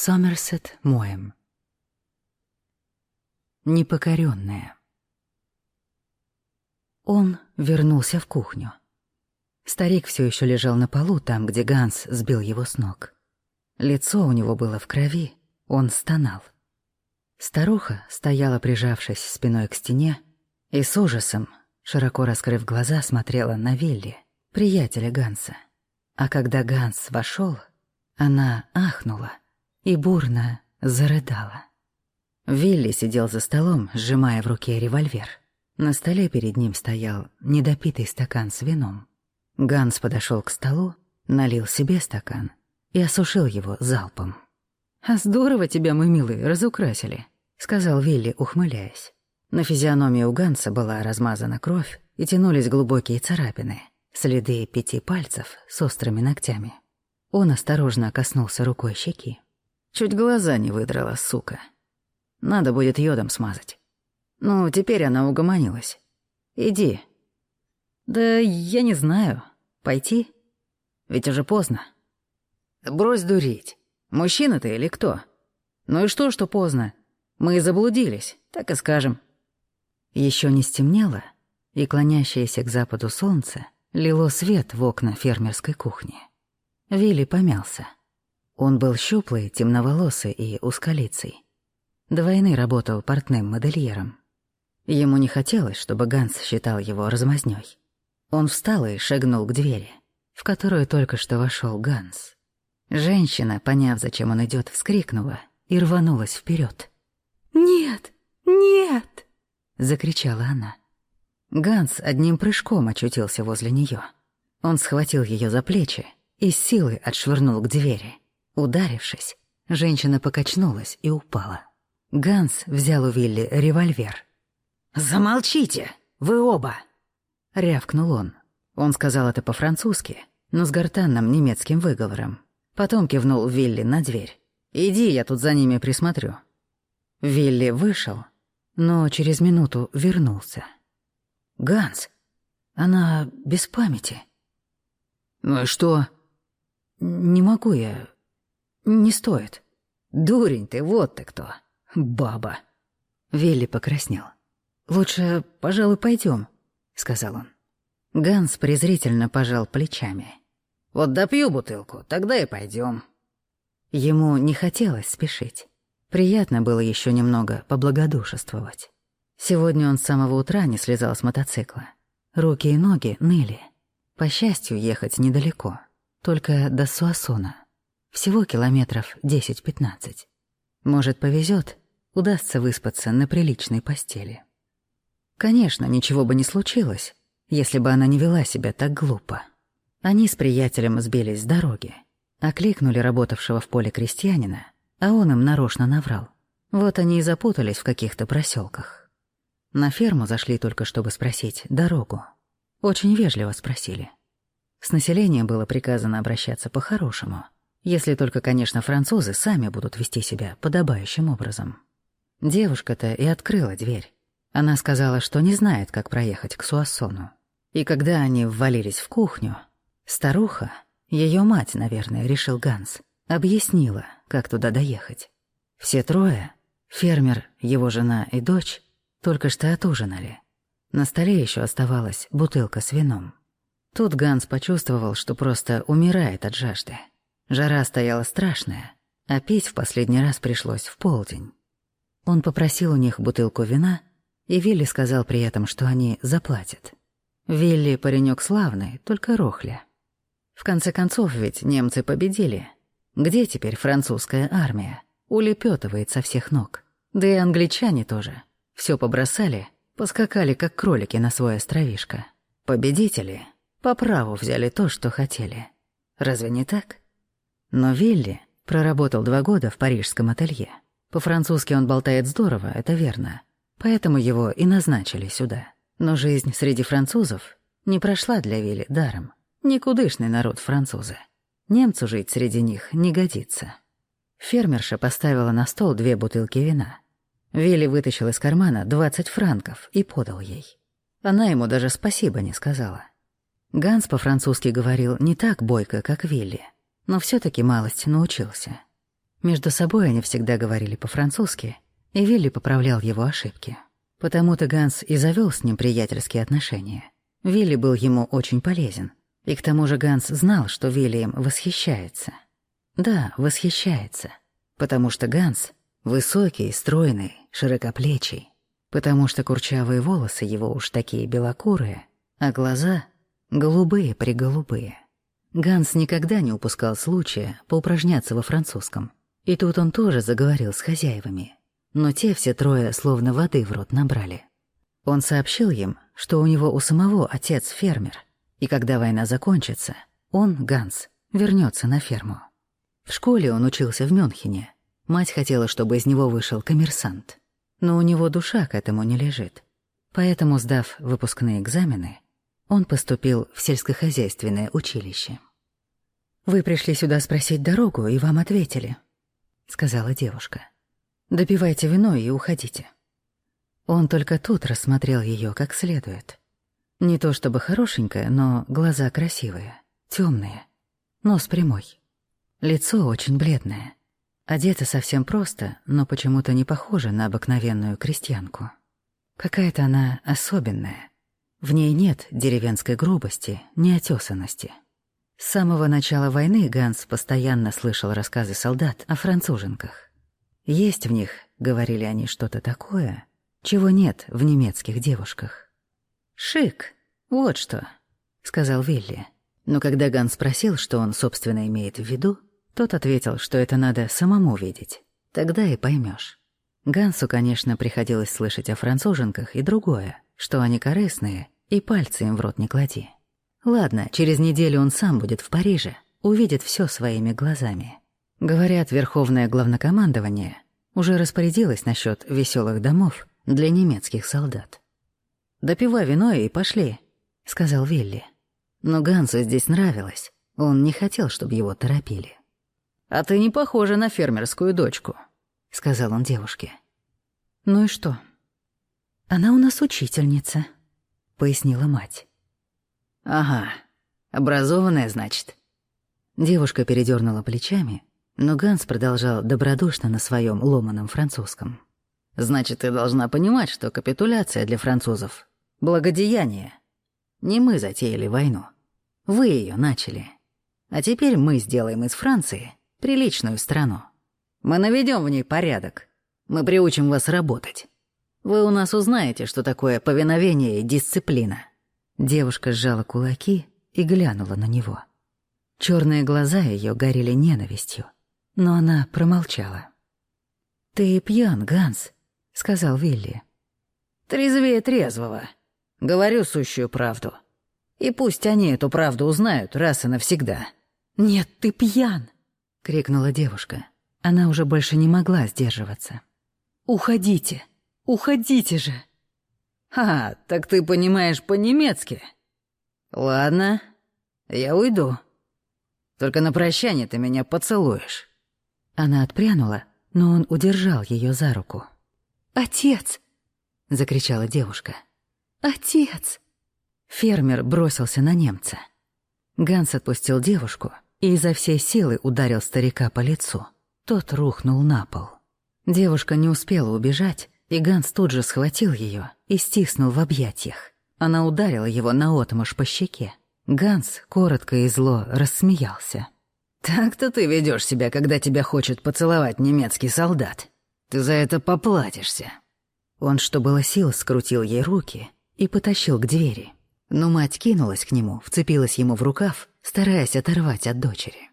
Сомерсет Моем. Непокоренная. Он вернулся в кухню. Старик все еще лежал на полу, там, где Ганс сбил его с ног. Лицо у него было в крови, он стонал. Старуха стояла, прижавшись спиной к стене, и с ужасом, широко раскрыв глаза, смотрела на Вилли, приятеля Ганса. А когда Ганс вошел, она ахнула и бурно зарыдала. Вилли сидел за столом, сжимая в руке револьвер. На столе перед ним стоял недопитый стакан с вином. Ганс подошел к столу, налил себе стакан и осушил его залпом. «А здорово тебя, мы, милый, разукрасили», — сказал Вилли, ухмыляясь. На физиономии у Ганса была размазана кровь и тянулись глубокие царапины, следы пяти пальцев с острыми ногтями. Он осторожно коснулся рукой щеки. Чуть глаза не выдрала, сука. Надо будет йодом смазать. Ну, теперь она угомонилась. Иди. Да я не знаю. Пойти? Ведь уже поздно. Брось дурить. Мужчина ты или кто? Ну и что, что поздно? Мы заблудились, так и скажем. Еще не стемнело, и клонящееся к западу солнце лило свет в окна фермерской кухни. Вилли помялся. Он был щуплый, темноволосый и узколицый. До войны работал портным модельером. Ему не хотелось, чтобы Ганс считал его размазнёй. Он встал и шагнул к двери, в которую только что вошел Ганс. Женщина, поняв, зачем он идет, вскрикнула и рванулась вперед. «Нет! Нет!» — закричала она. Ганс одним прыжком очутился возле нее. Он схватил ее за плечи и с силой отшвырнул к двери. Ударившись, женщина покачнулась и упала. Ганс взял у Вилли револьвер. «Замолчите! Вы оба!» — рявкнул он. Он сказал это по-французски, но с гортанным немецким выговором. Потом кивнул Вилли на дверь. «Иди, я тут за ними присмотрю». Вилли вышел, но через минуту вернулся. «Ганс, она без памяти». «Ну и что?» «Не могу я. Не стоит». «Дурень ты, вот ты кто. Баба». Вилли покраснел. «Лучше, пожалуй, пойдем, сказал он. Ганс презрительно пожал плечами. «Вот допью бутылку, тогда и пойдем. Ему не хотелось спешить. Приятно было еще немного поблагодушествовать. Сегодня он с самого утра не слезал с мотоцикла. Руки и ноги ныли. По счастью, ехать недалеко только до Суассона. Всего километров 10-15. Может, повезет, удастся выспаться на приличной постели. Конечно, ничего бы не случилось, если бы она не вела себя так глупо. Они с приятелем сбились с дороги, окликнули работавшего в поле крестьянина, а он им нарочно наврал. Вот они и запутались в каких-то проселках. На ферму зашли только, чтобы спросить дорогу. Очень вежливо спросили. С населением было приказано обращаться по-хорошему, если только, конечно, французы сами будут вести себя подобающим образом. Девушка-то и открыла дверь. Она сказала, что не знает, как проехать к Суассону. И когда они ввалились в кухню, старуха, ее мать, наверное, решил Ганс, объяснила, как туда доехать. Все трое, фермер, его жена и дочь, только что отужинали. На столе еще оставалась бутылка с вином. Тут Ганс почувствовал, что просто умирает от жажды. Жара стояла страшная, а пить в последний раз пришлось в полдень. Он попросил у них бутылку вина, и Вилли сказал при этом, что они заплатят. Вилли паренек славный, только рохля. В конце концов ведь немцы победили. Где теперь французская армия? Улепетывает со всех ног. Да и англичане тоже. Все побросали, поскакали, как кролики на свой островишко. Победители по праву взяли то, что хотели. Разве не так? Но Вилли проработал два года в парижском ателье. По-французски он болтает здорово, это верно. Поэтому его и назначили сюда. Но жизнь среди французов не прошла для Вилли даром. Никудышный народ французы. Немцу жить среди них не годится. Фермерша поставила на стол две бутылки вина. Вилли вытащил из кармана 20 франков и подал ей. Она ему даже спасибо не сказала. Ганс по-французски говорил не так бойко, как Вилли, но все таки малость научился. Между собой они всегда говорили по-французски, и Вилли поправлял его ошибки. Потому-то Ганс и завел с ним приятельские отношения. Вилли был ему очень полезен. И к тому же Ганс знал, что Вилли им восхищается. Да, восхищается. Потому что Ганс высокий, стройный, широкоплечий. Потому что курчавые волосы его уж такие белокурые, а глаза голубые-приголубые. Ганс никогда не упускал случая поупражняться во французском. И тут он тоже заговорил с хозяевами. Но те все трое словно воды в рот набрали. Он сообщил им, что у него у самого отец фермер, и когда война закончится, он, Ганс, вернется на ферму. В школе он учился в Мюнхене. Мать хотела, чтобы из него вышел коммерсант. Но у него душа к этому не лежит. Поэтому, сдав выпускные экзамены, он поступил в сельскохозяйственное училище. «Вы пришли сюда спросить дорогу, и вам ответили», — сказала девушка. «Допивайте вино и уходите». Он только тут рассмотрел ее как следует. Не то чтобы хорошенькая, но глаза красивые, темные, нос прямой. Лицо очень бледное. Одета совсем просто, но почему-то не похожа на обыкновенную крестьянку. Какая-то она особенная, в ней нет деревенской грубости, неотесанности. С самого начала войны Ганс постоянно слышал рассказы солдат о француженках. Есть в них, говорили они, что-то такое, чего нет в немецких девушках. «Шик, вот что», — сказал Вилли. Но когда Ганс спросил, что он, собственно, имеет в виду, тот ответил, что это надо самому видеть. Тогда и поймешь. Гансу, конечно, приходилось слышать о француженках и другое — что они корыстные, и пальцы им в рот не клади. Ладно, через неделю он сам будет в Париже, увидит все своими глазами. Говорят, Верховное Главнокомандование уже распорядилось насчет веселых домов для немецких солдат. «Допивай вино и пошли», — сказал Вилли. Но Гансу здесь нравилось, он не хотел, чтобы его торопили. «А ты не похожа на фермерскую дочку», — сказал он девушке. «Ну и что?» «Она у нас учительница», — пояснила мать. «Ага, образованная, значит». Девушка передернула плечами, но Ганс продолжал добродушно на своем ломаном французском. «Значит, ты должна понимать, что капитуляция для французов — благодеяние. Не мы затеяли войну. Вы ее начали. А теперь мы сделаем из Франции приличную страну. Мы наведем в ней порядок. Мы приучим вас работать. Вы у нас узнаете, что такое повиновение и дисциплина». Девушка сжала кулаки и глянула на него. Черные глаза ее горели ненавистью, но она промолчала. «Ты пьян, Ганс», — сказал Вилли. «Трезвее трезвого. Говорю сущую правду. И пусть они эту правду узнают раз и навсегда». «Нет, ты пьян!» — крикнула девушка. Она уже больше не могла сдерживаться. «Уходите!» Уходите же!» «А, так ты понимаешь по-немецки?» «Ладно, я уйду. Только на прощание ты меня поцелуешь». Она отпрянула, но он удержал ее за руку. «Отец!» — закричала девушка. «Отец!» Фермер бросился на немца. Ганс отпустил девушку и изо всей силы ударил старика по лицу. Тот рухнул на пол. Девушка не успела убежать, и Ганс тут же схватил ее и стиснул в объятиях. Она ударила его наотмашь по щеке. Ганс коротко и зло рассмеялся. «Так-то ты ведешь себя, когда тебя хочет поцеловать немецкий солдат. Ты за это поплатишься». Он, что было сил, скрутил ей руки и потащил к двери. Но мать кинулась к нему, вцепилась ему в рукав, стараясь оторвать от дочери.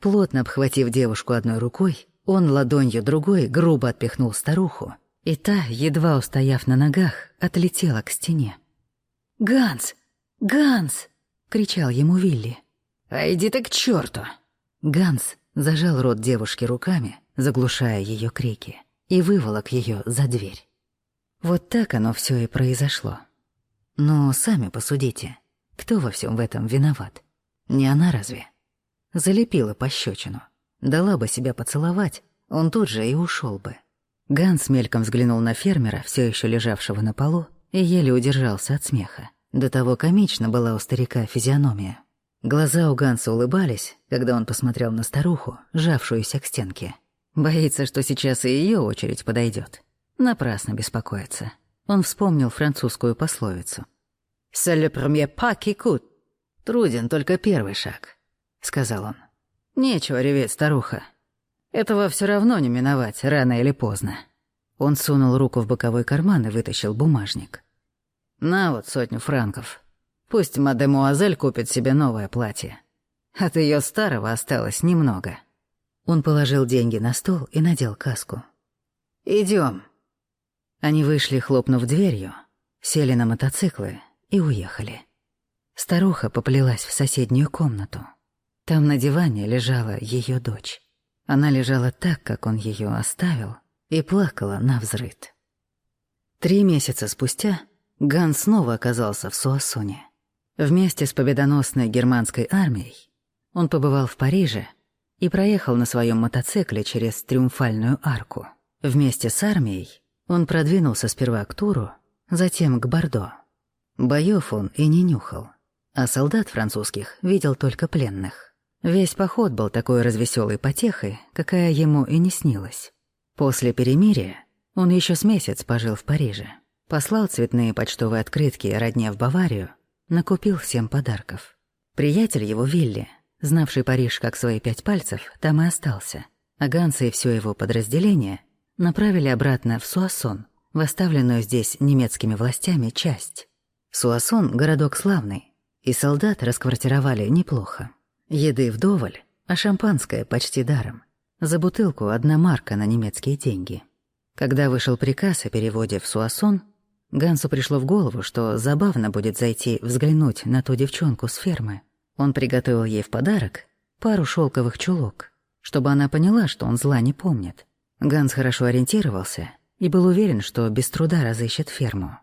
Плотно обхватив девушку одной рукой, он ладонью другой грубо отпихнул старуху и та, едва устояв на ногах, отлетела к стене. «Ганс! Ганс!» — кричал ему Вилли. «А иди ты к черту! Ганс зажал рот девушки руками, заглушая ее крики, и выволок ее за дверь. Вот так оно все и произошло. Но сами посудите, кто во всем в этом виноват? Не она разве? Залепила пощечину, дала бы себя поцеловать, он тут же и ушел бы. Ганс мельком взглянул на фермера, все еще лежавшего на полу, и еле удержался от смеха. До того комично была у старика физиономия. Глаза у Ганса улыбались, когда он посмотрел на старуху, сжавшуюся к стенке. Боится, что сейчас и ее очередь подойдет. Напрасно беспокоится. Он вспомнил французскую пословицу. «C'est le premier coûte». «Труден только первый шаг», — сказал он. «Нечего реветь, старуха. Этого все равно не миновать, рано или поздно». Он сунул руку в боковой карман и вытащил бумажник. «На вот сотню франков. Пусть мадемуазель купит себе новое платье. От ее старого осталось немного». Он положил деньги на стол и надел каску. Идем. Они вышли, хлопнув дверью, сели на мотоциклы и уехали. Старуха поплелась в соседнюю комнату. Там на диване лежала ее дочь. Она лежала так, как он ее оставил, и плакала на взрыд. Три месяца спустя Ган снова оказался в Суассоне. Вместе с победоносной германской армией он побывал в Париже и проехал на своем мотоцикле через Триумфальную арку. Вместе с армией он продвинулся сперва к Туру, затем к Бордо. Боёв он и не нюхал, а солдат французских видел только пленных. Весь поход был такой развеселой потехой, какая ему и не снилась. После перемирия он еще с месяц пожил в Париже, послал цветные почтовые открытки родне в Баварию, накупил всем подарков. Приятель его Вилли, знавший Париж как свои пять пальцев, там и остался, а Ганса и все его подразделение направили обратно в Суассон, в оставленную здесь немецкими властями часть. Суассон — городок славный, и солдат расквартировали неплохо. Еды вдоволь, а шампанское почти даром. За бутылку одна марка на немецкие деньги. Когда вышел приказ о переводе в Суассон, Гансу пришло в голову, что забавно будет зайти взглянуть на ту девчонку с фермы. Он приготовил ей в подарок пару шелковых чулок, чтобы она поняла, что он зла не помнит. Ганс хорошо ориентировался и был уверен, что без труда разыщет ферму.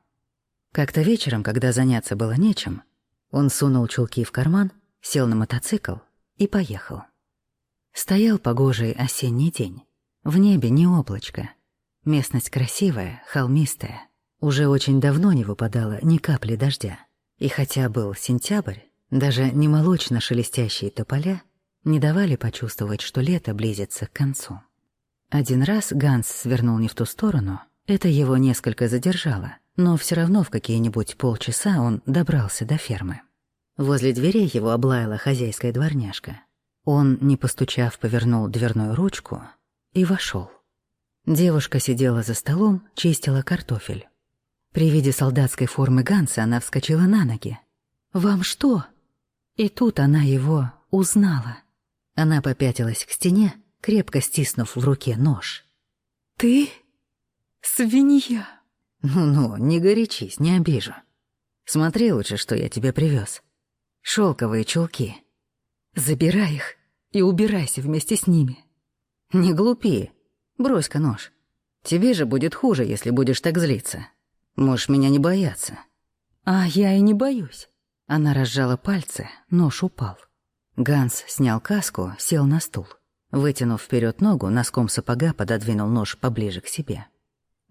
Как-то вечером, когда заняться было нечем, он сунул чулки в карман, сел на мотоцикл и поехал. Стоял погожий осенний день. В небе не облачко. Местность красивая, холмистая. Уже очень давно не выпадало ни капли дождя. И хотя был сентябрь, даже не молочно шелестящие тополя не давали почувствовать, что лето близится к концу. Один раз Ганс свернул не в ту сторону, это его несколько задержало, но все равно в какие-нибудь полчаса он добрался до фермы. Возле дверей его облаяла хозяйская дворняжка. Он, не постучав, повернул дверную ручку и вошел. Девушка сидела за столом, чистила картофель. При виде солдатской формы Ганса она вскочила на ноги. «Вам что?» И тут она его узнала. Она попятилась к стене, крепко стиснув в руке нож. «Ты? Свинья!» «Ну-ну, не горячись, не обижу. Смотри лучше, что я тебе привез. Шелковые чулки. Забирай их и убирайся вместе с ними». «Не глупи. Брось-ка нож. Тебе же будет хуже, если будешь так злиться. Можешь меня не бояться». «А я и не боюсь». Она разжала пальцы, нож упал. Ганс снял каску, сел на стул. Вытянув вперед ногу, носком сапога пододвинул нож поближе к себе.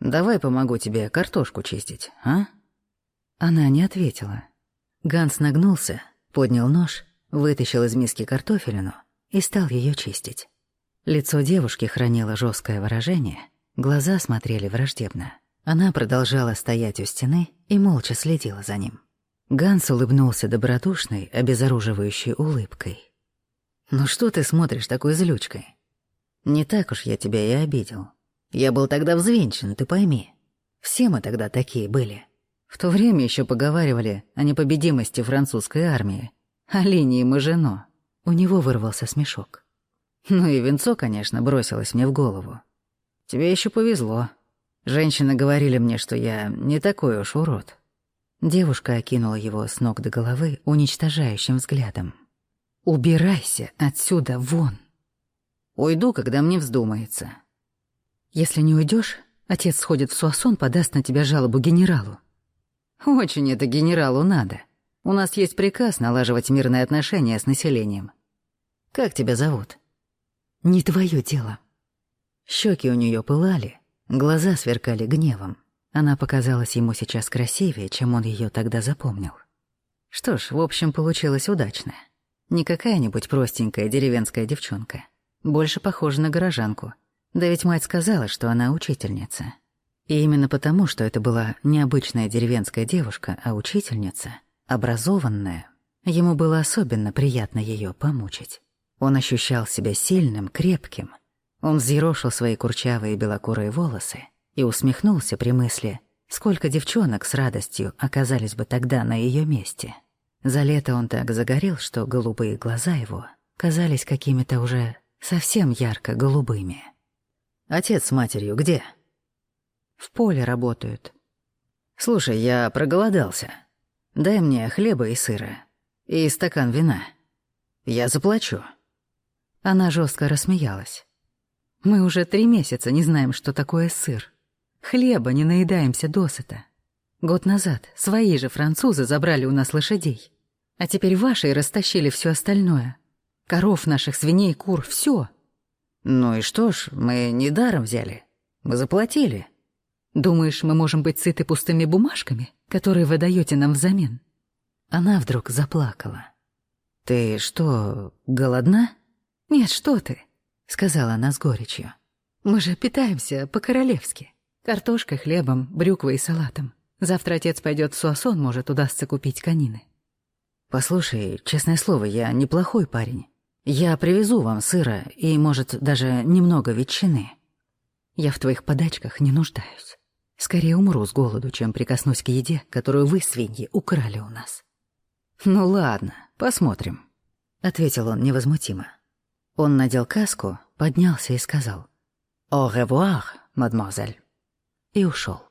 «Давай помогу тебе картошку чистить, а?» Она не ответила. Ганс нагнулся, поднял нож, вытащил из миски картофелину и стал ее чистить. Лицо девушки хранило жесткое выражение, глаза смотрели враждебно. Она продолжала стоять у стены и молча следила за ним. Ганс улыбнулся добродушной, обезоруживающей улыбкой. «Ну что ты смотришь такой злючкой? Не так уж я тебя и обидел. Я был тогда взвинчен, ты пойми. Все мы тогда такие были. В то время еще поговаривали о непобедимости французской армии, о линии Мажино». У него вырвался смешок. Ну и венцо, конечно, бросилось мне в голову. Тебе еще повезло. Женщины говорили мне, что я не такой уж урод. Девушка окинула его с ног до головы уничтожающим взглядом. «Убирайся отсюда вон!» «Уйду, когда мне вздумается». «Если не уйдешь, отец сходит в Суасон, подаст на тебя жалобу генералу». «Очень это генералу надо. У нас есть приказ налаживать мирные отношения с населением. Как тебя зовут?» «Не твое дело». Щеки у нее пылали, глаза сверкали гневом. Она показалась ему сейчас красивее, чем он ее тогда запомнил. Что ж, в общем, получилось удачно. Не какая-нибудь простенькая деревенская девчонка. Больше похожа на горожанку. Да ведь мать сказала, что она учительница. И именно потому, что это была необычная деревенская девушка, а учительница, образованная, ему было особенно приятно ее помучить. Он ощущал себя сильным, крепким. Он взъерошил свои курчавые белокурые волосы и усмехнулся при мысли, сколько девчонок с радостью оказались бы тогда на ее месте. За лето он так загорел, что голубые глаза его казались какими-то уже совсем ярко-голубыми. «Отец с матерью где?» В поле работают. Слушай, я проголодался. Дай мне хлеба и сыра. И стакан вина. Я заплачу. Она жестко рассмеялась. Мы уже три месяца не знаем, что такое сыр. Хлеба не наедаемся досыта. Год назад свои же французы забрали у нас лошадей. А теперь ваши растащили все остальное. Коров наших, свиней, кур, все. Ну и что ж, мы не даром взяли. Мы заплатили. Думаешь, мы можем быть сыты пустыми бумажками, которые вы даете нам взамен?» Она вдруг заплакала. «Ты что, голодна?» «Нет, что ты», — сказала она с горечью. «Мы же питаемся по-королевски. Картошкой, хлебом, брюквой и салатом. Завтра отец пойдет в Суасон, может, удастся купить конины». «Послушай, честное слово, я неплохой парень. Я привезу вам сыра и, может, даже немного ветчины». «Я в твоих подачках не нуждаюсь». Скорее умру с голоду, чем прикоснусь к еде, которую вы, свиньи, украли у нас. Ну ладно, посмотрим, ответил он невозмутимо. Он надел каску, поднялся и сказал: "Au revoir, мадемуазель", и ушел.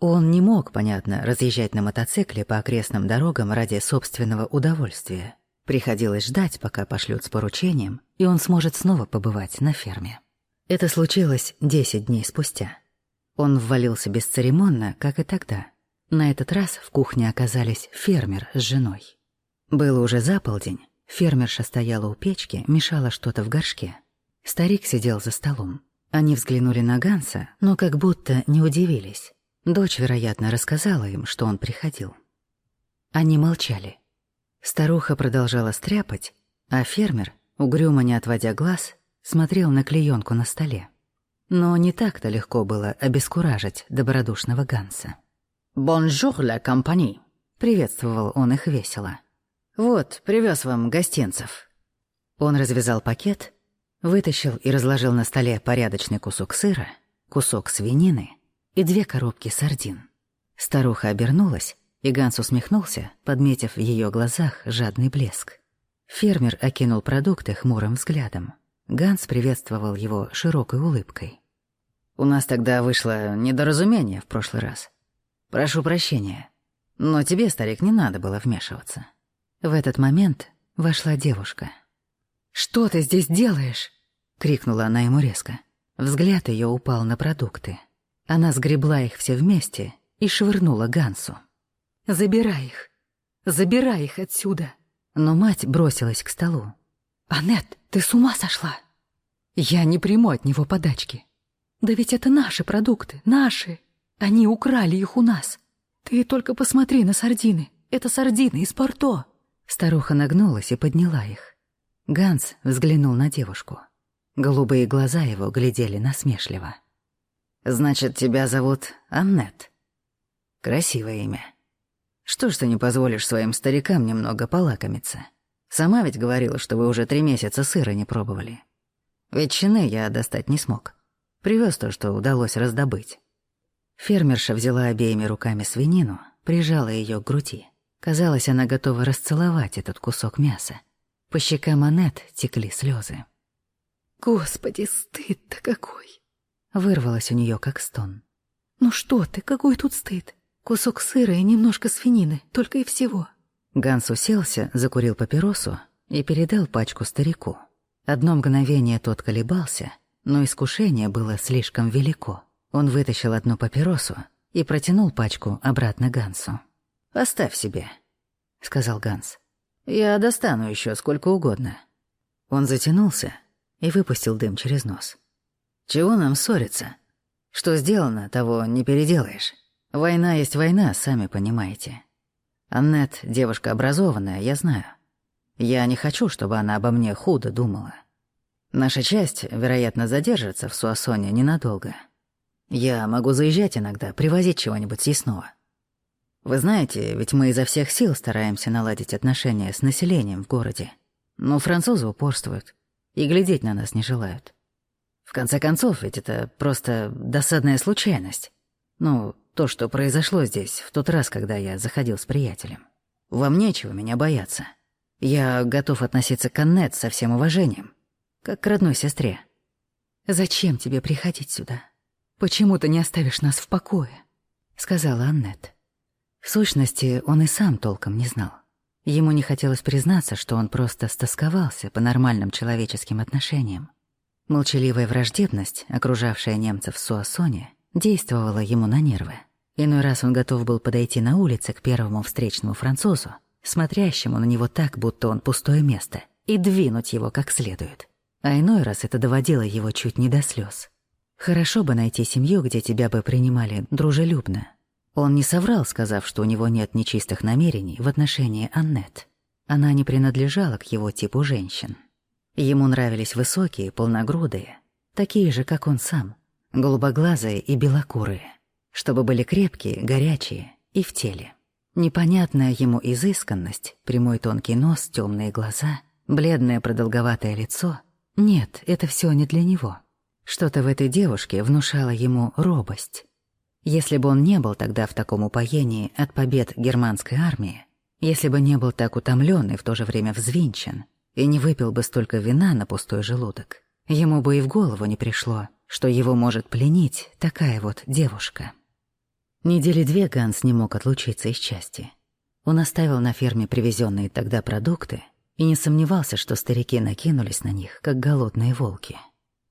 Он не мог, понятно, разъезжать на мотоцикле по окрестным дорогам ради собственного удовольствия. Приходилось ждать, пока пошлют с поручением, и он сможет снова побывать на ферме. Это случилось десять дней спустя. Он ввалился бесцеремонно, как и тогда. На этот раз в кухне оказались фермер с женой. Было уже за полдень. Фермерша стояла у печки, мешала что-то в горшке. Старик сидел за столом. Они взглянули на Ганса, но как будто не удивились. Дочь, вероятно, рассказала им, что он приходил. Они молчали. Старуха продолжала стряпать, а фермер, угрюмо не отводя глаз, смотрел на клеенку на столе. Но не так-то легко было обескуражить добродушного Ганса. «Bonjour, la compagnie!» — приветствовал он их весело. «Вот, привез вам гостинцев». Он развязал пакет, вытащил и разложил на столе порядочный кусок сыра, кусок свинины и две коробки сардин. Старуха обернулась, и Ганс усмехнулся, подметив в ее глазах жадный блеск. Фермер окинул продукты хмурым взглядом. Ганс приветствовал его широкой улыбкой. У нас тогда вышло недоразумение в прошлый раз. Прошу прощения. Но тебе, старик, не надо было вмешиваться. В этот момент вошла девушка. «Что ты здесь делаешь?» — крикнула она ему резко. Взгляд ее упал на продукты. Она сгребла их все вместе и швырнула Гансу. «Забирай их! Забирай их отсюда!» Но мать бросилась к столу. «Аннет, ты с ума сошла? Я не приму от него подачки. Да ведь это наши продукты, наши. Они украли их у нас. Ты только посмотри на сардины. Это сардины из Порто. Старуха нагнулась и подняла их. Ганс взглянул на девушку. Голубые глаза его глядели насмешливо. «Значит, тебя зовут Аннет. Красивое имя. Что ж ты не позволишь своим старикам немного полакомиться? Сама ведь говорила, что вы уже три месяца сыра не пробовали. Ветчины я достать не смог. Привез то, что удалось раздобыть. Фермерша взяла обеими руками свинину, прижала ее к груди. Казалось, она готова расцеловать этот кусок мяса. По щекам Анет текли слезы. «Господи, стыд-то какой!» Вырвалось у нее как стон. «Ну что ты, какой тут стыд? Кусок сыра и немножко свинины, только и всего». Ганс уселся, закурил папиросу и передал пачку старику. Одно мгновение тот колебался, но искушение было слишком велико. Он вытащил одну папиросу и протянул пачку обратно Гансу. «Оставь себе», — сказал Ганс. «Я достану еще сколько угодно». Он затянулся и выпустил дым через нос. «Чего нам ссориться? Что сделано, того не переделаешь. Война есть война, сами понимаете. Аннет — девушка образованная, я знаю. Я не хочу, чтобы она обо мне худо думала. Наша часть, вероятно, задержится в Суассоне ненадолго. Я могу заезжать иногда, привозить чего-нибудь съестного. Вы знаете, ведь мы изо всех сил стараемся наладить отношения с населением в городе. Но французы упорствуют и глядеть на нас не желают. В конце концов, ведь это просто досадная случайность. Ну, то, что произошло здесь в тот раз, когда я заходил с приятелем. Вам нечего меня бояться. Я готов относиться к Аннет со всем уважением, как к родной сестре. «Зачем тебе приходить сюда? Почему ты не оставишь нас в покое?» — сказала Аннет. В сущности, он и сам толком не знал. Ему не хотелось признаться, что он просто стосковался по нормальным человеческим отношениям. Молчаливая враждебность, окружавшая немцев в Суассоне, действовала ему на нервы. Иной раз он готов был подойти на улице к первому встречному французу, смотрящему на него так, будто он пустое место, и двинуть его как следует. А иной раз это доводило его чуть не до слез. Хорошо бы найти семью, где тебя бы принимали дружелюбно. Он не соврал, сказав, что у него нет нечистых намерений в отношении Аннет. Она не принадлежала к его типу женщин. Ему нравились высокие, полногрудые, такие же, как он сам, голубоглазые и белокурые, чтобы были крепкие, горячие и в теле. Непонятная ему изысканность, прямой тонкий нос, темные глаза, бледное продолговатое лицо. Нет, это все не для него. Что-то в этой девушке внушало ему робость. Если бы он не был тогда в таком упоении от побед германской армии, если бы не был так утомлен и в то же время взвинчен, и не выпил бы столько вина на пустой желудок, ему бы и в голову не пришло, что его может пленить такая вот девушка. Недели две Ганс не мог отлучиться из части. Он оставил на ферме привезенные тогда продукты и не сомневался, что старики накинулись на них, как голодные волки.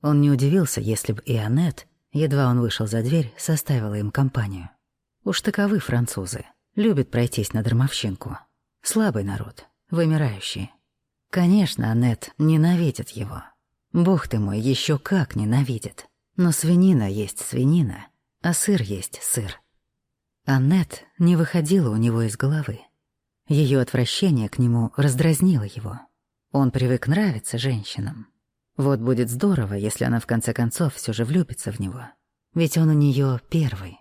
Он не удивился, если бы и Аннет, едва он вышел за дверь, составила им компанию. Уж таковы французы, любят пройтись на дармовщинку. Слабый народ, вымирающий. Конечно, Аннет ненавидит его. Бог ты мой, еще как ненавидит. Но свинина есть свинина, а сыр есть сыр. Аннет не выходила у него из головы. Ее отвращение к нему раздразнило его. Он привык нравиться женщинам. Вот будет здорово, если она в конце концов все же влюбится в него. Ведь он у нее первый.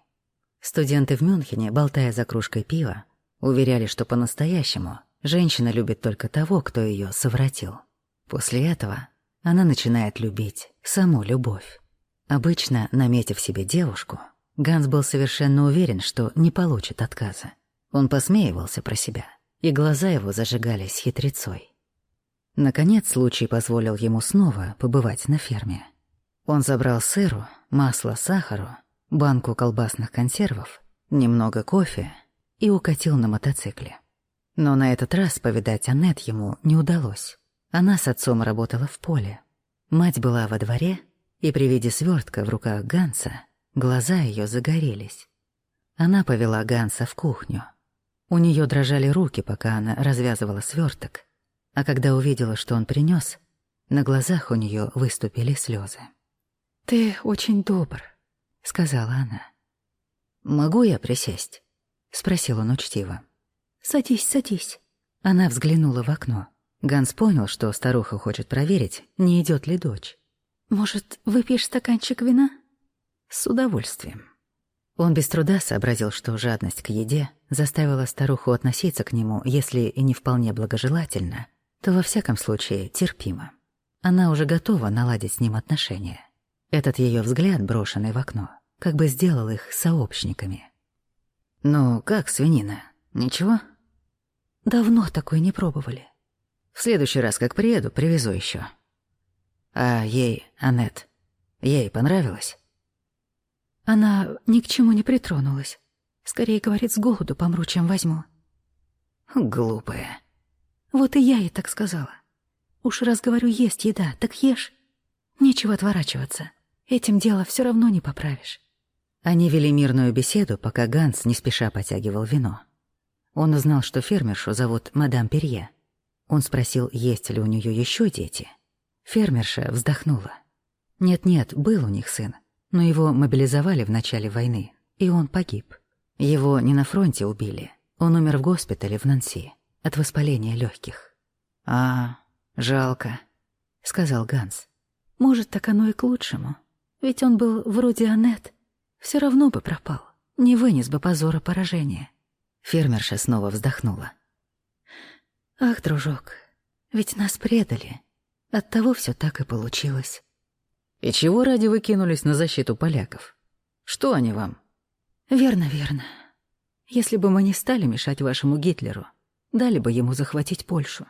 Студенты в Мюнхене, болтая за кружкой пива, уверяли, что по-настоящему Женщина любит только того, кто ее совратил. После этого она начинает любить саму любовь. Обычно, наметив себе девушку, Ганс был совершенно уверен, что не получит отказа. Он посмеивался про себя, и глаза его зажигались хитрецой. Наконец, случай позволил ему снова побывать на ферме. Он забрал сыру, масло, сахару, банку колбасных консервов, немного кофе и укатил на мотоцикле. Но на этот раз повидать Аннет ему не удалось. Она с отцом работала в поле. Мать была во дворе, и при виде свертка в руках Ганса глаза ее загорелись. Она повела Ганса в кухню. У нее дрожали руки, пока она развязывала сверток, а когда увидела, что он принес, на глазах у нее выступили слезы. «Ты очень добр», — сказала она. «Могу я присесть?» — спросил он учтиво. «Садись, садись». Она взглянула в окно. Ганс понял, что старуха хочет проверить, не идет ли дочь. «Может, выпьешь стаканчик вина?» «С удовольствием». Он без труда сообразил, что жадность к еде заставила старуху относиться к нему, если и не вполне благожелательно, то во всяком случае терпимо. Она уже готова наладить с ним отношения. Этот ее взгляд, брошенный в окно, как бы сделал их сообщниками. «Ну, как свинина? Ничего?» Давно такой не пробовали. В следующий раз, как приеду, привезу еще. А ей, Аннет, ей понравилось? Она ни к чему не притронулась. Скорее, говорит, с голоду помру, чем возьму. Глупая. Вот и я ей так сказала. Уж раз говорю, есть еда, так ешь. Нечего отворачиваться. Этим дело все равно не поправишь. Они вели мирную беседу, пока Ганс не спеша потягивал вино. Он узнал, что фермершу зовут мадам Перье. Он спросил, есть ли у нее еще дети. Фермерша вздохнула. Нет-нет, был у них сын, но его мобилизовали в начале войны, и он погиб. Его не на фронте убили, он умер в госпитале в Нанси от воспаления легких. «А, жалко», — сказал Ганс. Может, так оно и к лучшему. Ведь он был вроде Аннет. Все равно бы пропал. Не вынес бы позора поражения. Фермерша снова вздохнула. Ах, дружок, ведь нас предали. Оттого все так и получилось. И чего ради вы кинулись на защиту поляков? Что они вам? Верно, верно. Если бы мы не стали мешать вашему Гитлеру, дали бы ему захватить Польшу.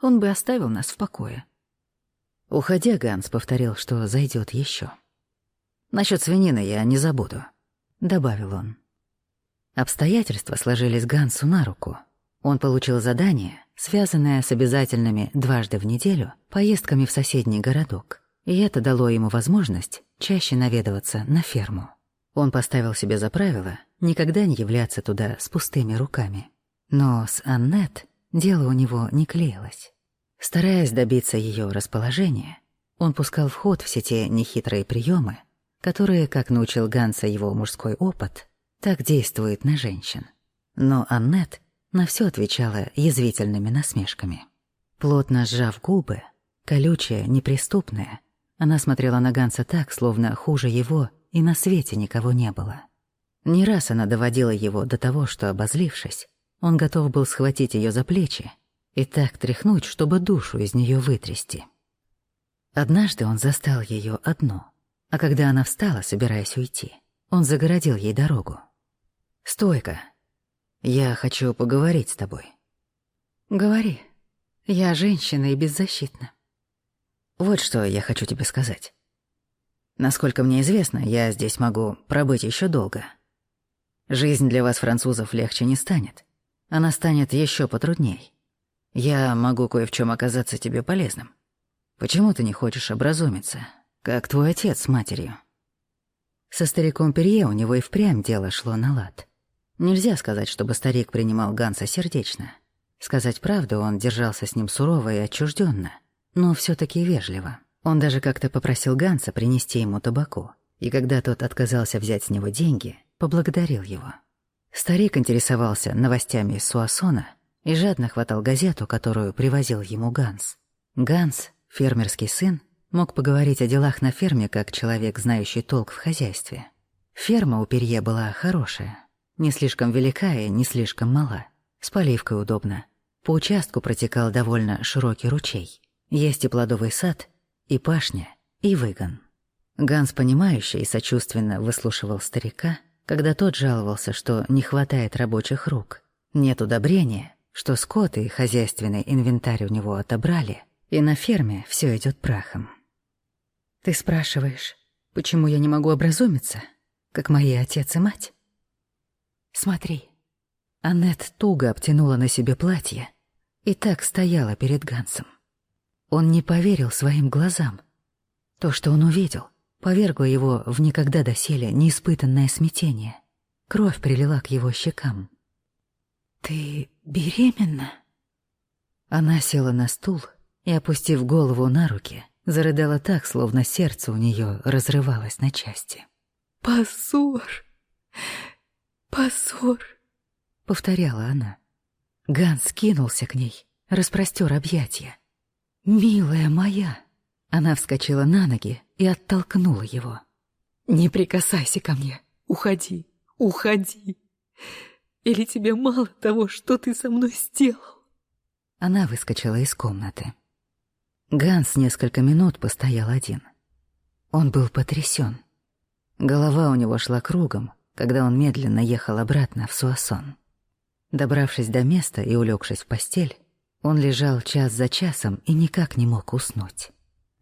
Он бы оставил нас в покое. Уходя, Ганс повторил, что зайдет еще. Насчет свинины я не забуду, добавил он. Обстоятельства сложились Гансу на руку. Он получил задание, связанное с обязательными дважды в неделю поездками в соседний городок, и это дало ему возможность чаще наведываться на ферму. Он поставил себе за правило никогда не являться туда с пустыми руками. Но с Аннет дело у него не клеилось. Стараясь добиться ее расположения, он пускал в ход все те нехитрые приемы, которые, как научил Ганса его мужской опыт, так действуют на женщин. Но Аннет на все отвечала язвительными насмешками. Плотно сжав губы, колючая, неприступная, она смотрела на Ганса так, словно хуже его и на свете никого не было. Не раз она доводила его до того, что, обозлившись, он готов был схватить ее за плечи и так тряхнуть, чтобы душу из нее вытрясти. Однажды он застал ее одну, а когда она встала, собираясь уйти, он загородил ей дорогу. «Стойка, я хочу поговорить с тобой». «Говори. Я женщина и беззащитна». «Вот что я хочу тебе сказать. Насколько мне известно, я здесь могу пробыть еще долго. Жизнь для вас, французов, легче не станет. Она станет еще потрудней. Я могу кое в чем оказаться тебе полезным. Почему ты не хочешь образумиться, как твой отец с матерью? Со стариком Перье у него и впрямь дело шло на лад. Нельзя сказать, чтобы старик принимал Ганса сердечно. Сказать правду, он держался с ним сурово и отчужденно, но все таки вежливо. Он даже как-то попросил Ганса принести ему табаку, и когда тот отказался взять с него деньги, поблагодарил его. Старик интересовался новостями из Суассона и жадно хватал газету, которую привозил ему Ганс. Ганс, фермерский сын, мог поговорить о делах на ферме как человек, знающий толк в хозяйстве. Ферма у Перье была хорошая, не слишком велика и не слишком мала. С поливкой удобно. По участку протекал довольно широкий ручей. Есть и плодовый сад, и пашня, и выгон. Ганс, понимающий и сочувственно выслушивал старика, когда тот жаловался, что не хватает рабочих рук, нет удобрения, что скот и хозяйственный инвентарь у него отобрали, и на ферме все идет прахом. Ты спрашиваешь, почему я не могу образумиться, как мои отец и мать? Смотри. Аннет туго обтянула на себе платье и так стояла перед Гансом. Он не поверил своим глазам. То, что он увидел, повергло его в никогда доселе неиспытанное смятение. Кровь прилила к его щекам. «Ты беременна?» Она села на стул и, опустив голову на руки, зарыдала так, словно сердце у нее разрывалось на части. «Позор! Позор!» — повторяла она. Ганс кинулся к ней, распростер объятия. «Милая моя!» Она вскочила на ноги и оттолкнула его. «Не прикасайся ко мне! Уходи! Уходи!» Или тебе мало того, что ты со мной сделал?» Она выскочила из комнаты. Ганс несколько минут постоял один. Он был потрясен. Голова у него шла кругом, когда он медленно ехал обратно в Суассон. Добравшись до места и улегшись в постель, он лежал час за часом и никак не мог уснуть.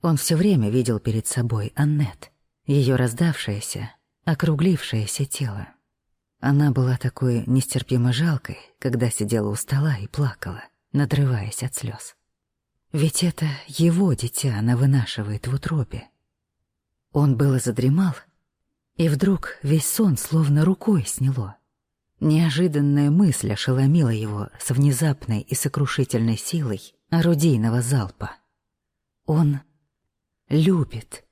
Он все время видел перед собой Аннет, ее раздавшееся, округлившееся тело. Она была такой нестерпимо жалкой, когда сидела у стола и плакала, надрываясь от слез. Ведь это его дитя она вынашивает в утробе. Он было задремал, и вдруг весь сон словно рукой сняло. Неожиданная мысль ошеломила его с внезапной и сокрушительной силой орудийного залпа. Он любит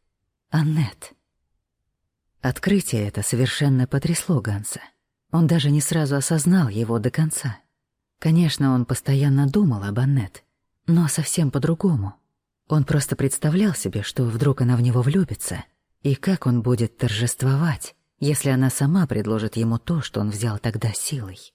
Аннет. Открытие это совершенно потрясло Ганса. Он даже не сразу осознал его до конца. Конечно, он постоянно думал об Аннет, но совсем по-другому. Он просто представлял себе, что вдруг она в него влюбится, и как он будет торжествовать, если она сама предложит ему то, что он взял тогда силой.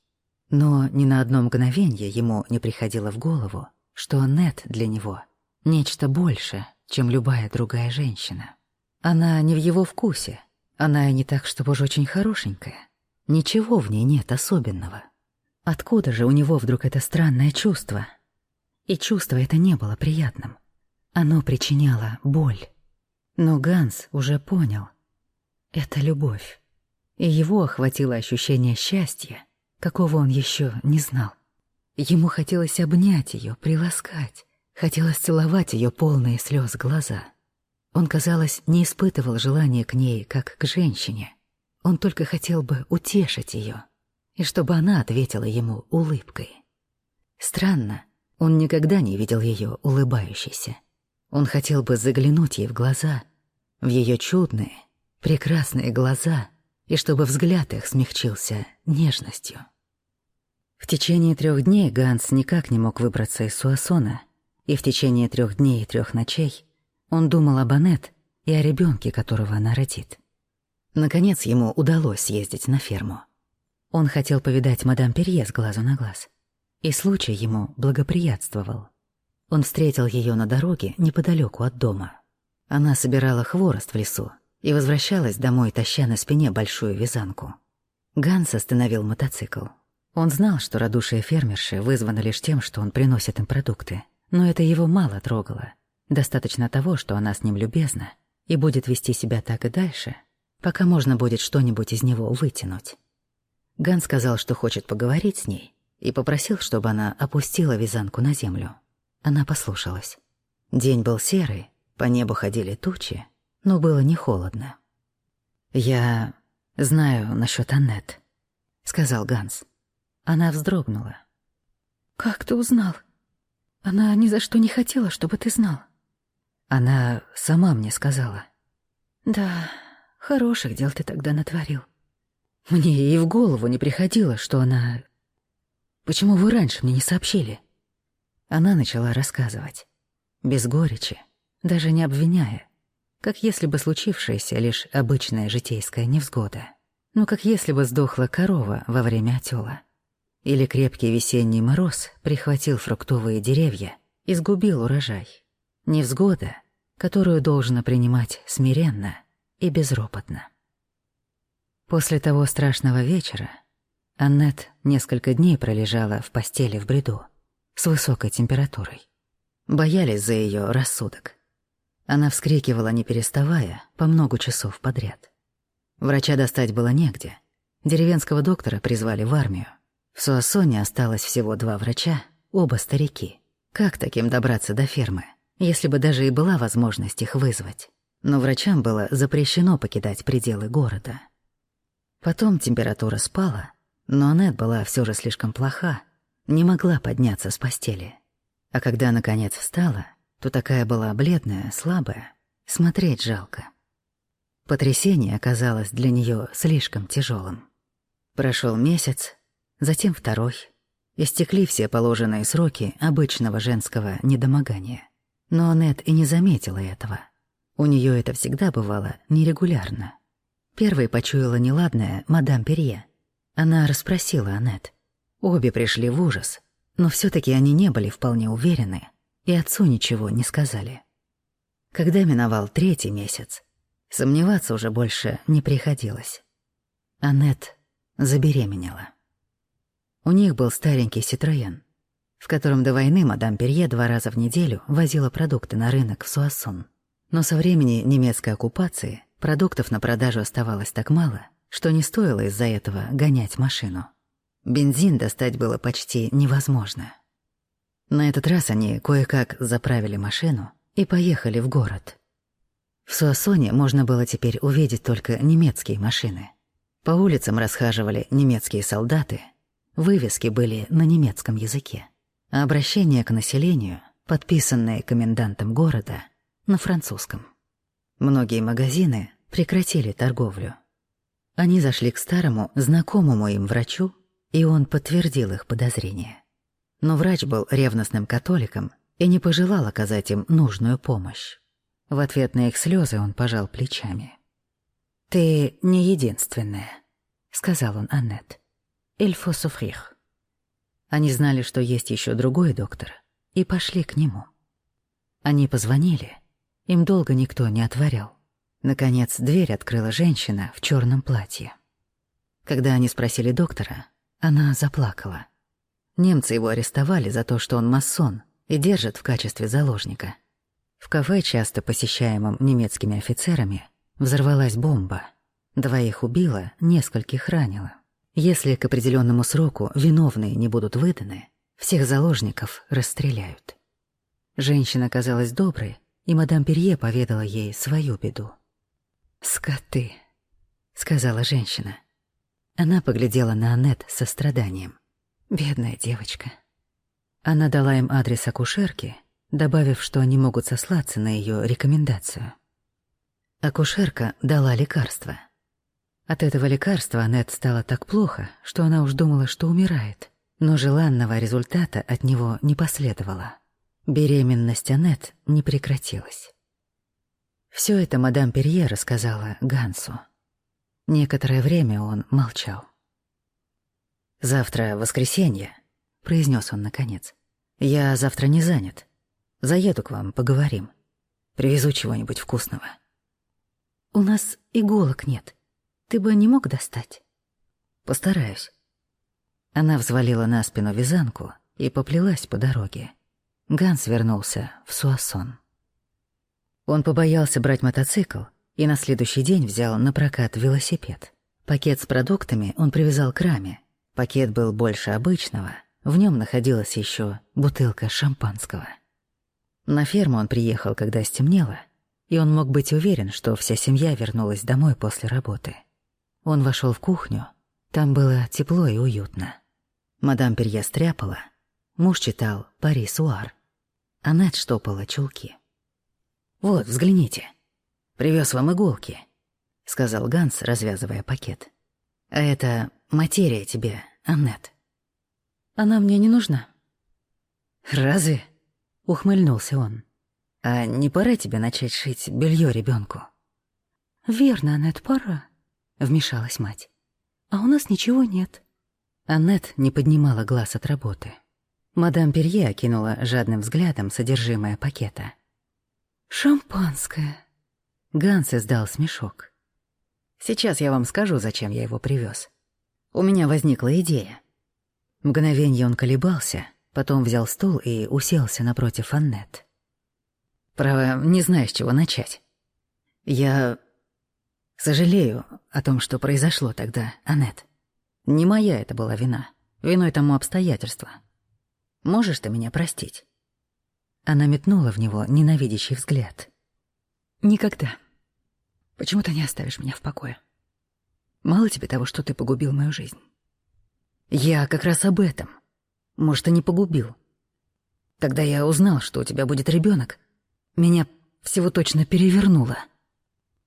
Но ни на одно мгновение ему не приходило в голову, что Нет для него — нечто большее, чем любая другая женщина. Она не в его вкусе, она и не так, чтобы уж очень хорошенькая. Ничего в ней нет особенного. Откуда же у него вдруг это странное чувство? И чувство это не было приятным. Оно причиняло боль. Но Ганс уже понял. Это любовь. И его охватило ощущение счастья, какого он еще не знал. Ему хотелось обнять ее, приласкать, хотелось целовать ее полные слез глаза. Он, казалось, не испытывал желания к ней, как к женщине. Он только хотел бы утешить ее, и чтобы она ответила ему улыбкой. Странно, он никогда не видел ее улыбающейся. Он хотел бы заглянуть ей в глаза, в ее чудные, прекрасные глаза — и чтобы взгляд их смягчился нежностью. В течение трех дней Ганс никак не мог выбраться из Суассона, и в течение трех дней и трех ночей он думал об Аннет и о ребенке, которого она родит. Наконец ему удалось съездить на ферму. Он хотел повидать мадам Перье с глазу на глаз, и случай ему благоприятствовал. Он встретил ее на дороге неподалеку от дома. Она собирала хворост в лесу и возвращалась домой, таща на спине большую вязанку. Ганс остановил мотоцикл. Он знал, что радушие фермерши вызвано лишь тем, что он приносит им продукты, но это его мало трогало. Достаточно того, что она с ним любезна и будет вести себя так и дальше, пока можно будет что-нибудь из него вытянуть. Ганс сказал, что хочет поговорить с ней, и попросил, чтобы она опустила вязанку на землю. Она послушалась. День был серый, по небу ходили тучи, но было не холодно. «Я знаю насчет Аннет», — сказал Ганс. Она вздрогнула. «Как ты узнал? Она ни за что не хотела, чтобы ты знал». Она сама мне сказала. «Да, хороших дел ты тогда натворил. Мне и в голову не приходило, что она... Почему вы раньше мне не сообщили?» Она начала рассказывать. Без горечи, даже не обвиняя как если бы случившееся лишь обычная житейская невзгода. Ну, как если бы сдохла корова во время отёла. Или крепкий весенний мороз прихватил фруктовые деревья и сгубил урожай. Невзгода, которую должно принимать смиренно и безропотно. После того страшного вечера Аннет несколько дней пролежала в постели в бреду с высокой температурой. Боялись за ее рассудок. Она вскрикивала, не переставая, по много часов подряд. Врача достать было негде. Деревенского доктора призвали в армию. В Суассоне осталось всего два врача, оба старики. Как таким добраться до фермы, если бы даже и была возможность их вызвать? Но врачам было запрещено покидать пределы города. Потом температура спала, но Аннет была все же слишком плоха, не могла подняться с постели. А когда, наконец, встала, то такая была бледная, слабая, смотреть жалко. Потрясение оказалось для нее слишком тяжелым. Прошел месяц, затем второй. Истекли все положенные сроки обычного женского недомогания. Но Аннет и не заметила этого. У нее это всегда бывало нерегулярно. Первой почуяла неладное мадам Перье. Она расспросила Аннет. Обе пришли в ужас, но все таки они не были вполне уверены, и отцу ничего не сказали. Когда миновал третий месяц, сомневаться уже больше не приходилось. Аннет забеременела. У них был старенький Ситроен, в котором до войны мадам Перье два раза в неделю возила продукты на рынок в Суассон. Но со времени немецкой оккупации продуктов на продажу оставалось так мало, что не стоило из-за этого гонять машину. Бензин достать было почти невозможно. На этот раз они кое-как заправили машину и поехали в город. В Суассоне можно было теперь увидеть только немецкие машины. По улицам расхаживали немецкие солдаты, вывески были на немецком языке, а обращения к населению, подписанные комендантом города, на французском. Многие магазины прекратили торговлю. Они зашли к старому, знакомому им врачу, и он подтвердил их подозрения. Но врач был ревностным католиком и не пожелал оказать им нужную помощь. В ответ на их слезы он пожал плечами. «Ты не единственная», — сказал он Аннет. «Il faut souffrir». Они знали, что есть еще другой доктор, и пошли к нему. Они позвонили. Им долго никто не отворял. Наконец, дверь открыла женщина в черном платье. Когда они спросили доктора, она заплакала. Немцы его арестовали за то, что он масон, и держат в качестве заложника. В кафе, часто посещаемом немецкими офицерами, взорвалась бомба. Двоих убила, нескольких ранила. Если к определенному сроку виновные не будут выданы, всех заложников расстреляют. Женщина казалась доброй, и мадам Перье поведала ей свою беду. «Скоты», — сказала женщина. Она поглядела на Аннет со страданием. «Бедная девочка». Она дала им адрес акушерки, добавив, что они могут сослаться на ее рекомендацию. Акушерка дала лекарство. От этого лекарства Аннет стало так плохо, что она уж думала, что умирает, но желанного результата от него не последовало. Беременность Аннет не прекратилась. Все это мадам Перье рассказала Гансу. Некоторое время он молчал. «Завтра воскресенье», — произнес он наконец. «Я завтра не занят. Заеду к вам, поговорим. Привезу чего-нибудь вкусного». «У нас иголок нет. Ты бы не мог достать?» «Постараюсь». Она взвалила на спину вязанку и поплелась по дороге. Ганс вернулся в Суассон. Он побоялся брать мотоцикл и на следующий день взял на прокат велосипед. Пакет с продуктами он привязал к раме. Пакет был больше обычного, в нем находилась еще бутылка шампанского. На ферму он приехал, когда стемнело, и он мог быть уверен, что вся семья вернулась домой после работы. Он вошел в кухню, там было тепло и уютно. Мадам Перье стряпала, муж читал «Пари Суар», Аннет штопала чулки. «Вот, взгляните. Привез вам иголки», — сказал Ганс, развязывая пакет. «А это материя тебе, Аннет». «Она мне не нужна». «Разве?» — ухмыльнулся он. «А не пора тебе начать шить белье ребенку? «Верно, Аннет, пора», — вмешалась мать. «А у нас ничего нет». Аннет не поднимала глаз от работы. Мадам Перье окинула жадным взглядом содержимое пакета. «Шампанское». Ганс издал смешок. «Сейчас я вам скажу, зачем я его привез. У меня возникла идея». Мгновенье он колебался, потом взял стул и уселся напротив Аннет. «Право, не знаю, с чего начать. Я сожалею о том, что произошло тогда, Аннет. Не моя это была вина. Виной тому обстоятельства. Можешь ты меня простить?» Она метнула в него ненавидящий взгляд. «Никогда. Почему ты не оставишь меня в покое? Мало тебе того, что ты погубил мою жизнь?» «Я как раз об этом. Может, и не погубил. Когда я узнал, что у тебя будет ребенок, меня всего точно перевернуло.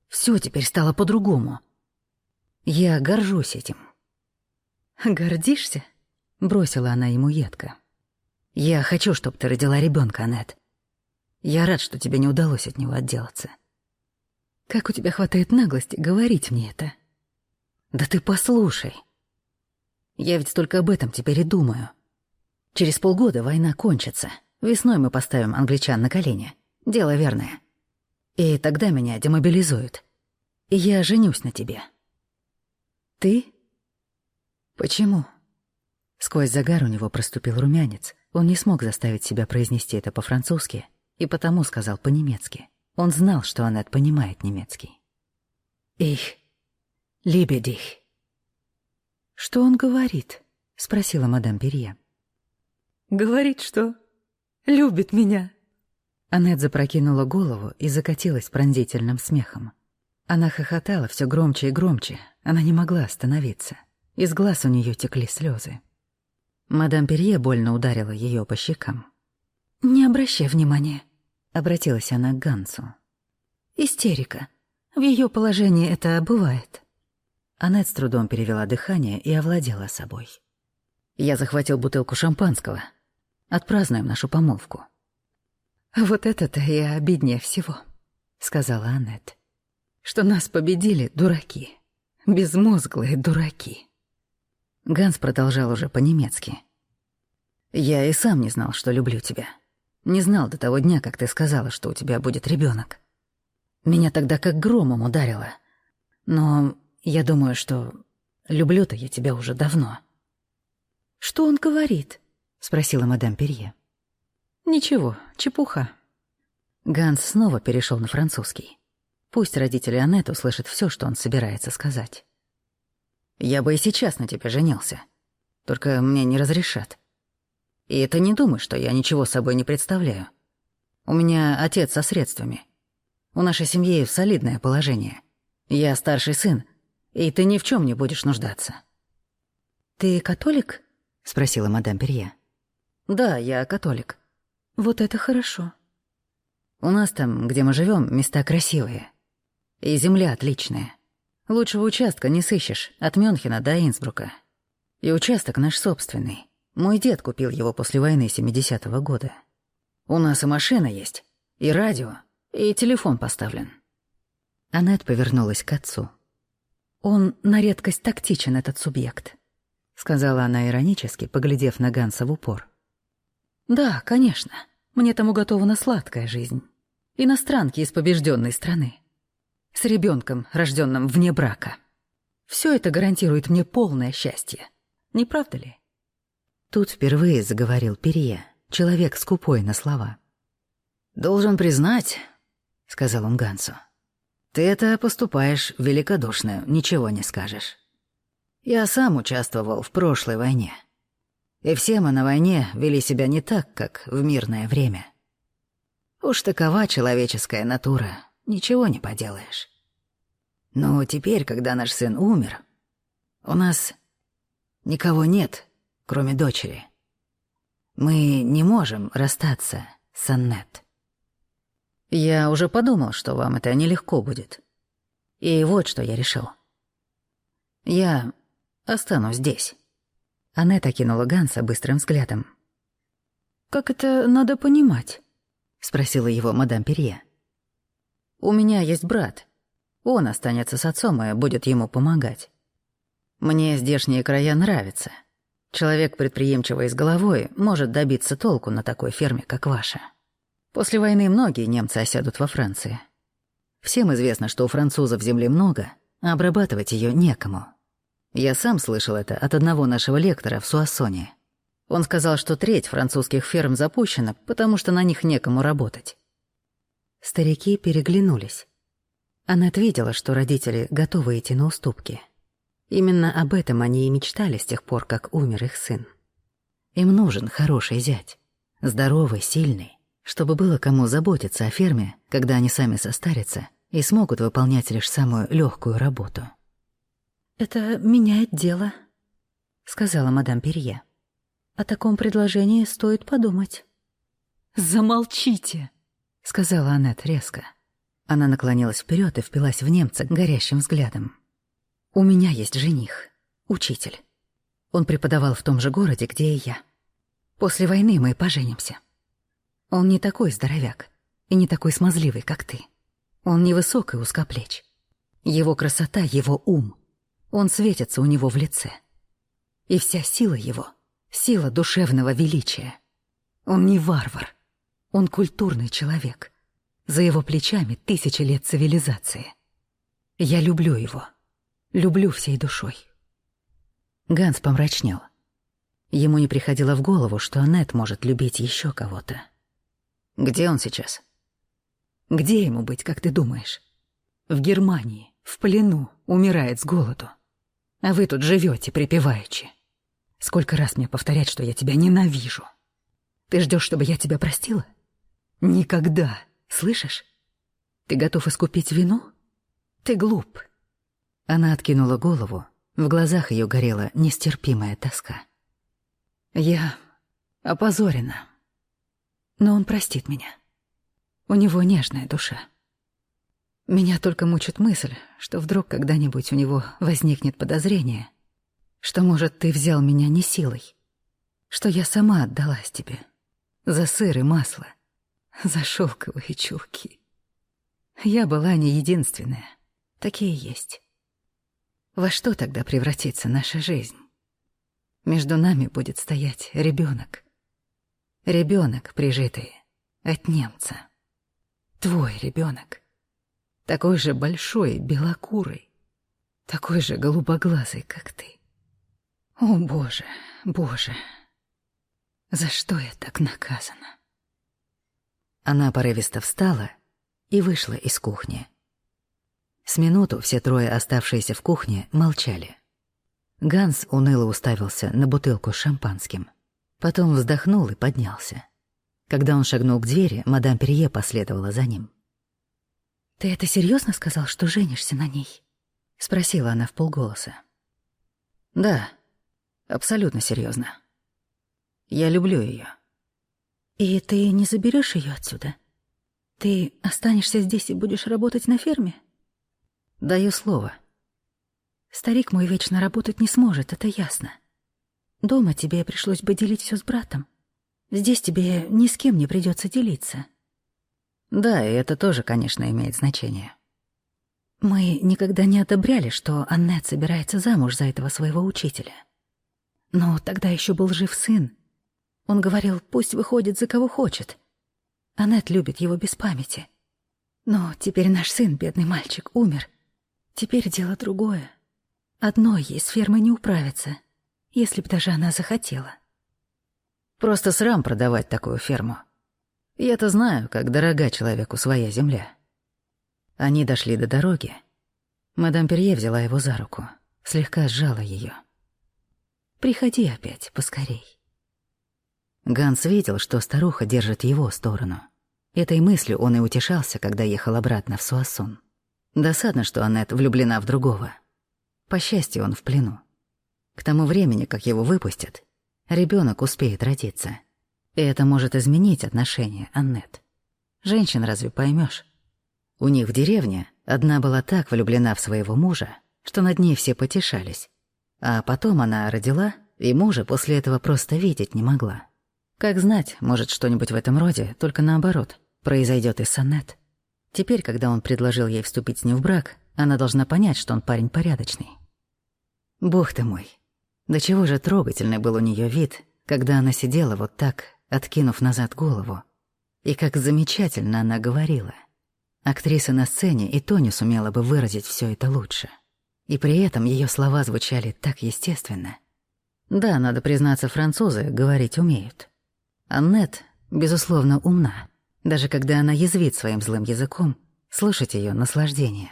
Все теперь стало по-другому. Я горжусь этим». «Гордишься?» — бросила она ему едко. Я хочу, чтобы ты родила ребенка, Аннет. Я рад, что тебе не удалось от него отделаться. Как у тебя хватает наглости говорить мне это? Да ты послушай. Я ведь только об этом теперь и думаю. Через полгода война кончится. Весной мы поставим англичан на колени. Дело верное. И тогда меня демобилизуют. И я женюсь на тебе. Ты? Почему? Сквозь загар у него проступил румянец. Он не смог заставить себя произнести это по-французски, и потому сказал по-немецки. Он знал, что Аннет понимает немецкий. «Их, dich». «Что он говорит?» — спросила мадам Перье. «Говорит, что любит меня». Аннет запрокинула голову и закатилась пронзительным смехом. Она хохотала все громче и громче, она не могла остановиться. Из глаз у нее текли слезы. Мадам Перье больно ударила ее по щекам. «Не обращай внимания», — обратилась она к Гансу. «Истерика. В ее положении это бывает». Аннет с трудом перевела дыхание и овладела собой. «Я захватил бутылку шампанского. Отпразднуем нашу помолвку». Вот это-то и обиднее всего, сказала Аннет. Что нас победили дураки. Безмозглые дураки. Ганс продолжал уже по-немецки. «Я и сам не знал, что люблю тебя. Не знал до того дня, как ты сказала, что у тебя будет ребенок. Меня тогда как громом ударило. Но я думаю, что люблю-то я тебя уже давно». «Что он говорит?» — спросила мадам Перье. «Ничего, чепуха». Ганс снова перешел на французский. Пусть родители Аннет услышат все, что он собирается сказать. «Я бы и сейчас на тебе женился. Только мне не разрешат. И это не думай, что я ничего собой не представляю. У меня отец со средствами. У нашей семьи солидное положение. Я старший сын, и ты ни в чем не будешь нуждаться». «Ты католик?» — спросила мадам Перье. «Да, я католик». «Вот это хорошо». «У нас там, где мы живем, места красивые. И земля отличная. Лучшего участка не сыщешь, от Мюнхена до Инсбрука. И участок наш собственный. Мой дед купил его после войны 70-го года. У нас и машина есть, и радио, и телефон поставлен». Аннет повернулась к отцу. «Он на редкость тактичен, этот субъект», — сказала она иронически, поглядев на Ганса в упор. «Да, конечно, мне тому готова сладкая жизнь. Иностранки из побежденной страны с ребенком, рожденным вне брака. Все это гарантирует мне полное счастье. Не правда ли? Тут впервые заговорил Перье, человек скупой на слова. «Должен признать», — сказал он Гансу, — «ты это поступаешь великодушно, ничего не скажешь. Я сам участвовал в прошлой войне. И все мы на войне вели себя не так, как в мирное время. Уж такова человеческая натура, ничего не поделаешь. Но теперь, когда наш сын умер, у нас никого нет, кроме дочери. Мы не можем расстаться с Аннет. Я уже подумал, что вам это нелегко будет. И вот что я решил. Я останусь здесь. Аннет окинула Ганса быстрым взглядом. «Как это надо понимать?» — спросила его мадам Перье. У меня есть брат. Он останется с отцом и будет ему помогать. Мне здешние края нравятся. Человек предприимчивый с головой может добиться толку на такой ферме, как ваша. После войны многие немцы осядут во Франции. Всем известно, что у французов земли много, а обрабатывать ее некому. Я сам слышал это от одного нашего лектора в Суассоне. Он сказал, что треть французских ферм запущена, потому что на них некому работать. Старики переглянулись. Она ответила, что родители готовы идти на уступки. Именно об этом они и мечтали с тех пор, как умер их сын. Им нужен хороший зять, здоровый, сильный, чтобы было кому заботиться о ферме, когда они сами состарятся и смогут выполнять лишь самую легкую работу. «Это меняет дело», — сказала мадам Перье. «О таком предложении стоит подумать». «Замолчите!» — сказала Аннет резко. Она наклонилась вперед и впилась в немца горящим взглядом. «У меня есть жених, учитель. Он преподавал в том же городе, где и я. После войны мы поженимся. Он не такой здоровяк и не такой смазливый, как ты. Он невысок и узкоплеч. Его красота — его ум. Он светится у него в лице. И вся сила его — сила душевного величия. Он не варвар, он культурный человек. За его плечами тысячи лет цивилизации. Я люблю его. Люблю всей душой. Ганс помрачнел. Ему не приходило в голову, что Аннет может любить еще кого-то. Где он сейчас? Где ему быть, как ты думаешь? В Германии, в плену, умирает с голоду. А вы тут живете припеваючи. Сколько раз мне повторять, что я тебя ненавижу? Ты ждешь, чтобы я тебя простила? Никогда, слышишь? Ты готов искупить вину? Ты глуп. Она откинула голову, в глазах ее горела нестерпимая тоска. Я опозорена. Но он простит меня. У него нежная душа. Меня только мучит мысль, что вдруг когда-нибудь у него возникнет подозрение, что, может, ты взял меня не силой, что я сама отдалась тебе за сыр и масло — за шелковые чулки. Я была не единственная. Такие есть. Во что тогда превратится наша жизнь? Между нами будет стоять ребенок. Ребенок, прижитый от немца. Твой ребенок, Такой же большой, белокурый. Такой же голубоглазый, как ты. О, Боже, Боже. За что я так наказана? Она порывисто встала и вышла из кухни. С минуту все трое, оставшиеся в кухне, молчали. Ганс уныло уставился на бутылку с шампанским. Потом вздохнул и поднялся. Когда он шагнул к двери, мадам Перье последовала за ним. «Ты это серьезно сказал, что женишься на ней?» — спросила она в полголоса. «Да, абсолютно серьезно. Я люблю ее. «И ты не заберешь ее отсюда? Ты останешься здесь и будешь работать на ферме?» «Даю слово». «Старик мой вечно работать не сможет, это ясно. Дома тебе пришлось бы делить все с братом. Здесь тебе ни с кем не придется делиться. Да, и это тоже, конечно, имеет значение. Мы никогда не одобряли, что Аннет собирается замуж за этого своего учителя. Но тогда еще был жив сын. Он говорил, пусть выходит за кого хочет. Аннет любит его без памяти. Но теперь наш сын, бедный мальчик, умер. Теперь дело другое. Одной ей с фермой не управиться, если б даже она захотела. Просто срам продавать такую ферму. Я-то знаю, как дорога человеку своя земля. Они дошли до дороги. Мадам Перье взяла его за руку, слегка сжала ее. «Приходи опять, поскорей». Ганс видел, что старуха держит его сторону. Этой мыслью он и утешался, когда ехал обратно в Суассун. Досадно, что Аннет влюблена в другого. По счастью, он в плену. К тому времени, как его выпустят, ребенок успеет родиться. И это может изменить отношения, Аннет. Женщин разве поймешь? У них в деревне одна была так влюблена в своего мужа, что над ней все потешались. А потом она родила, и мужа после этого просто видеть не могла. Как знать, может, что-нибудь в этом роде, только наоборот, произойдет и с Аннет. Теперь, когда он предложил ей вступить с ним в брак, она должна понять, что он парень порядочный. Бог ты мой, до чего же трогательный был у нее вид, когда она сидела вот так, откинув назад голову. И как замечательно она говорила. Актриса на сцене и то не сумела бы выразить все это лучше. И при этом ее слова звучали так естественно. Да, надо признаться, французы говорить умеют. Аннет, безусловно, умна. Даже когда она язвит своим злым языком, слышать ее наслаждение.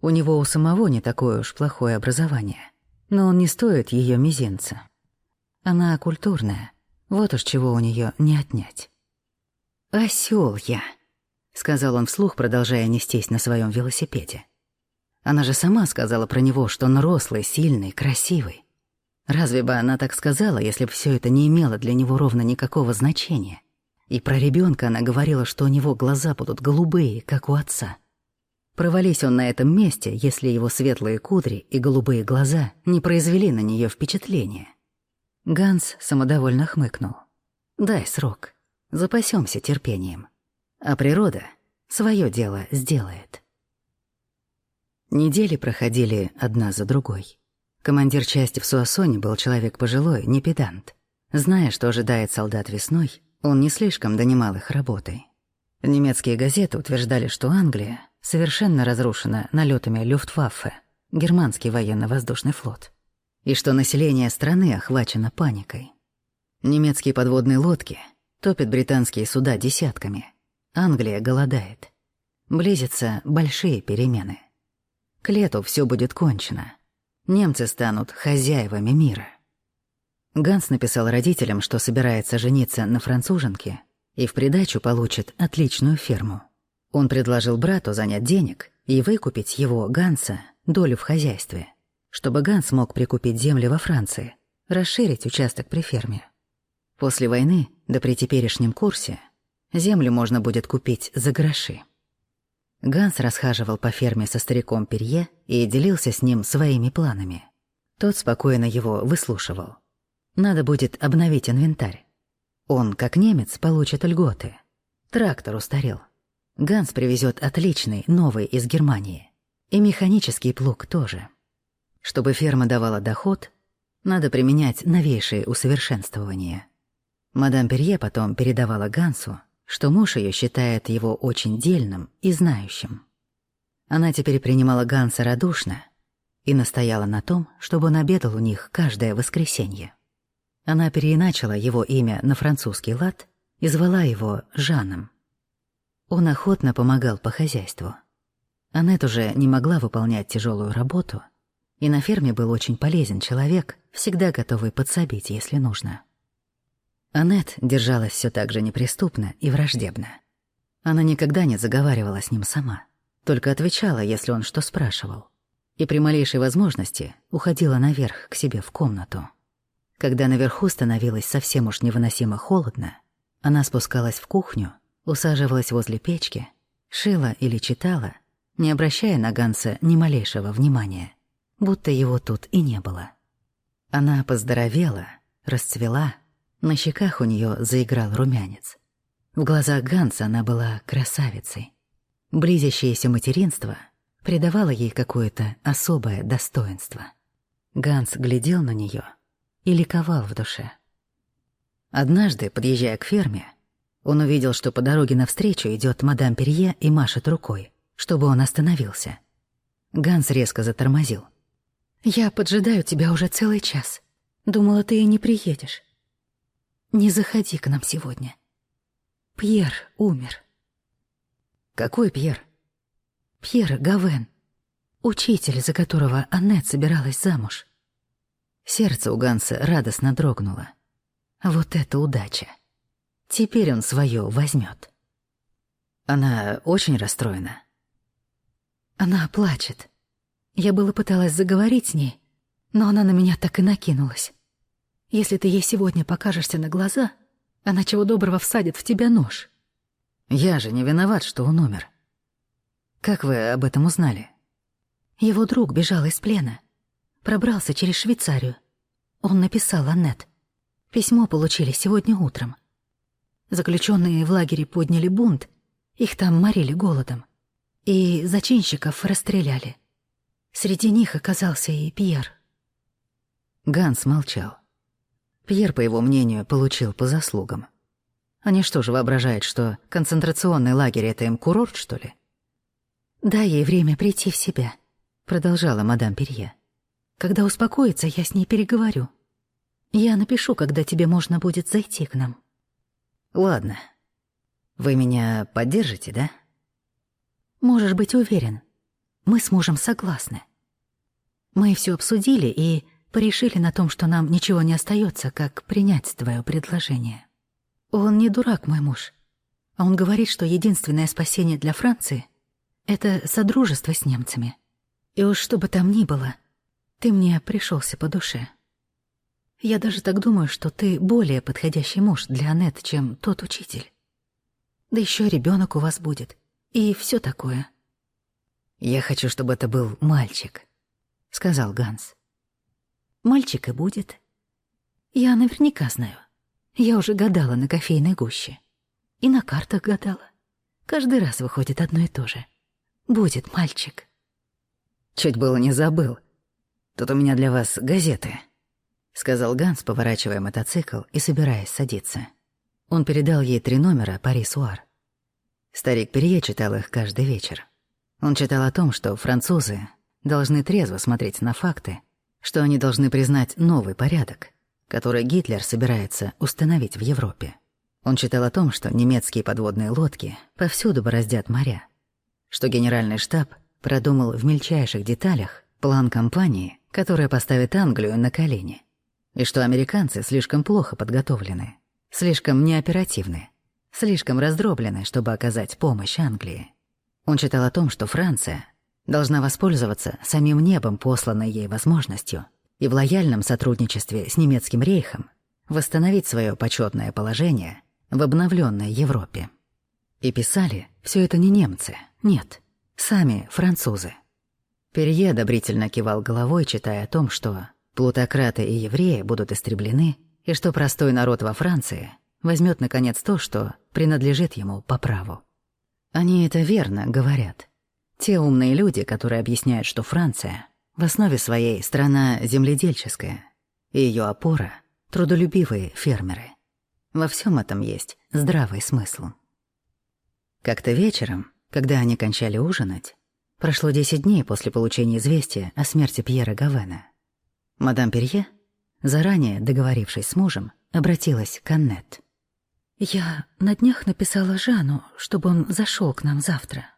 У него у самого не такое уж плохое образование но он не стоит ее мизинца. Она культурная, вот уж чего у нее не отнять. Осел я», — сказал он вслух, продолжая нестись на своем велосипеде. Она же сама сказала про него, что он рослый, сильный, красивый. Разве бы она так сказала, если бы все это не имело для него ровно никакого значения? И про ребенка она говорила, что у него глаза будут голубые, как у отца. Провались он на этом месте, если его светлые кудри и голубые глаза не произвели на нее впечатления. Ганс самодовольно хмыкнул. «Дай срок. Запасемся терпением. А природа свое дело сделает». Недели проходили одна за другой. Командир части в Суассоне был человек пожилой, не педант. Зная, что ожидает солдат весной, он не слишком донимал их работой. Немецкие газеты утверждали, что Англия совершенно разрушена налетами Люфтваффе, германский военно-воздушный флот, и что население страны охвачено паникой. Немецкие подводные лодки топят британские суда десятками. Англия голодает. Близятся большие перемены. К лету все будет кончено. Немцы станут хозяевами мира. Ганс написал родителям, что собирается жениться на француженке и в придачу получит отличную ферму. Он предложил брату занять денег и выкупить его, Ганса, долю в хозяйстве, чтобы Ганс мог прикупить земли во Франции, расширить участок при ферме. После войны, да при теперешнем курсе, землю можно будет купить за гроши. Ганс расхаживал по ферме со стариком Перье и делился с ним своими планами. Тот спокойно его выслушивал. Надо будет обновить инвентарь. Он, как немец, получит льготы — Трактор устарел. Ганс привезет отличный, новый из Германии. И механический плуг тоже. Чтобы ферма давала доход, надо применять новейшие усовершенствования. Мадам Перье потом передавала Гансу, что муж ее считает его очень дельным и знающим. Она теперь принимала Ганса радушно и настояла на том, чтобы он обедал у них каждое воскресенье. Она переиначила его имя на французский лад и звала его Жаном. Он охотно помогал по хозяйству. Аннет уже не могла выполнять тяжелую работу, и на ферме был очень полезен человек, всегда готовый подсобить, если нужно. Аннет держалась все так же неприступно и враждебно. Она никогда не заговаривала с ним сама, только отвечала, если он что спрашивал. И при малейшей возможности уходила наверх к себе в комнату. Когда наверху становилось совсем уж невыносимо холодно, она спускалась в кухню, усаживалась возле печки, шила или читала, не обращая на Ганса ни малейшего внимания, будто его тут и не было. Она поздоровела, расцвела, на щеках у нее заиграл румянец. В глазах Ганса она была красавицей. Близящееся материнство придавало ей какое-то особое достоинство. Ганс глядел на нее и ликовал в душе. Однажды, подъезжая к ферме, он увидел, что по дороге навстречу идет мадам Перье и машет рукой, чтобы он остановился. Ганс резко затормозил. «Я поджидаю тебя уже целый час. Думала, ты и не приедешь. Не заходи к нам сегодня. Пьер умер». «Какой Пьер?» «Пьер Гавен, учитель, за которого Аннет собиралась замуж». Сердце у Ганса радостно дрогнуло. Вот это удача. Теперь он свое возьмет. Она очень расстроена. Она плачет. Я было пыталась заговорить с ней, но она на меня так и накинулась. Если ты ей сегодня покажешься на глаза, она чего доброго всадит в тебя нож. Я же не виноват, что он умер. Как вы об этом узнали? Его друг бежал из плена. Пробрался через Швейцарию. Он написал Аннет. Письмо получили сегодня утром. Заключенные в лагере подняли бунт, их там морили голодом. И зачинщиков расстреляли. Среди них оказался и Пьер. Ганс молчал. Пьер, по его мнению, получил по заслугам. Они что же воображают, что концентрационный лагерь — это им курорт, что ли? «Дай ей время прийти в себя», — продолжала мадам Перье. «Когда успокоится, я с ней переговорю. Я напишу, когда тебе можно будет зайти к нам». «Ладно. Вы меня поддержите, да?» «Можешь быть уверен. Мы с мужем согласны. Мы все обсудили и порешили на том, что нам ничего не остается, как принять твое предложение. Он не дурак, мой муж. А он говорит, что единственное спасение для Франции — это содружество с немцами. И уж что бы там ни было, ты мне пришелся по душе». Я даже так думаю, что ты более подходящий муж для Аннет, чем тот учитель. Да еще ребенок у вас будет. И все такое. Я хочу, чтобы это был мальчик, сказал Ганс. Мальчик и будет. Я наверняка знаю. Я уже гадала на кофейной гуще. И на картах гадала. Каждый раз выходит одно и то же. Будет мальчик. Чуть было не забыл. Тут у меня для вас газеты. — сказал Ганс, поворачивая мотоцикл и собираясь садиться. Он передал ей три номера «Пари-Суар». Старик Перье читал их каждый вечер. Он читал о том, что французы должны трезво смотреть на факты, что они должны признать новый порядок, который Гитлер собирается установить в Европе. Он читал о том, что немецкие подводные лодки повсюду бороздят моря, что генеральный штаб продумал в мельчайших деталях план кампании, которая поставит Англию на колени и что американцы слишком плохо подготовлены, слишком неоперативны, слишком раздроблены, чтобы оказать помощь Англии. Он читал о том, что Франция должна воспользоваться самим небом посланной ей возможностью и в лояльном сотрудничестве с немецким рейхом восстановить свое почетное положение в обновленной Европе. И писали все это не немцы, нет, сами французы. Перье одобрительно кивал головой, читая о том, что Плутократы и евреи будут истреблены, и что простой народ во Франции возьмет наконец то, что принадлежит ему по праву. Они это верно говорят. Те умные люди, которые объясняют, что Франция в основе своей страна земледельческая, и ее опора — трудолюбивые фермеры. Во всем этом есть здравый смысл. Как-то вечером, когда они кончали ужинать, прошло десять дней после получения известия о смерти Пьера Гавена. Мадам Перье, заранее договорившись с мужем, обратилась к Аннет. «Я на днях написала Жану, чтобы он зашел к нам завтра.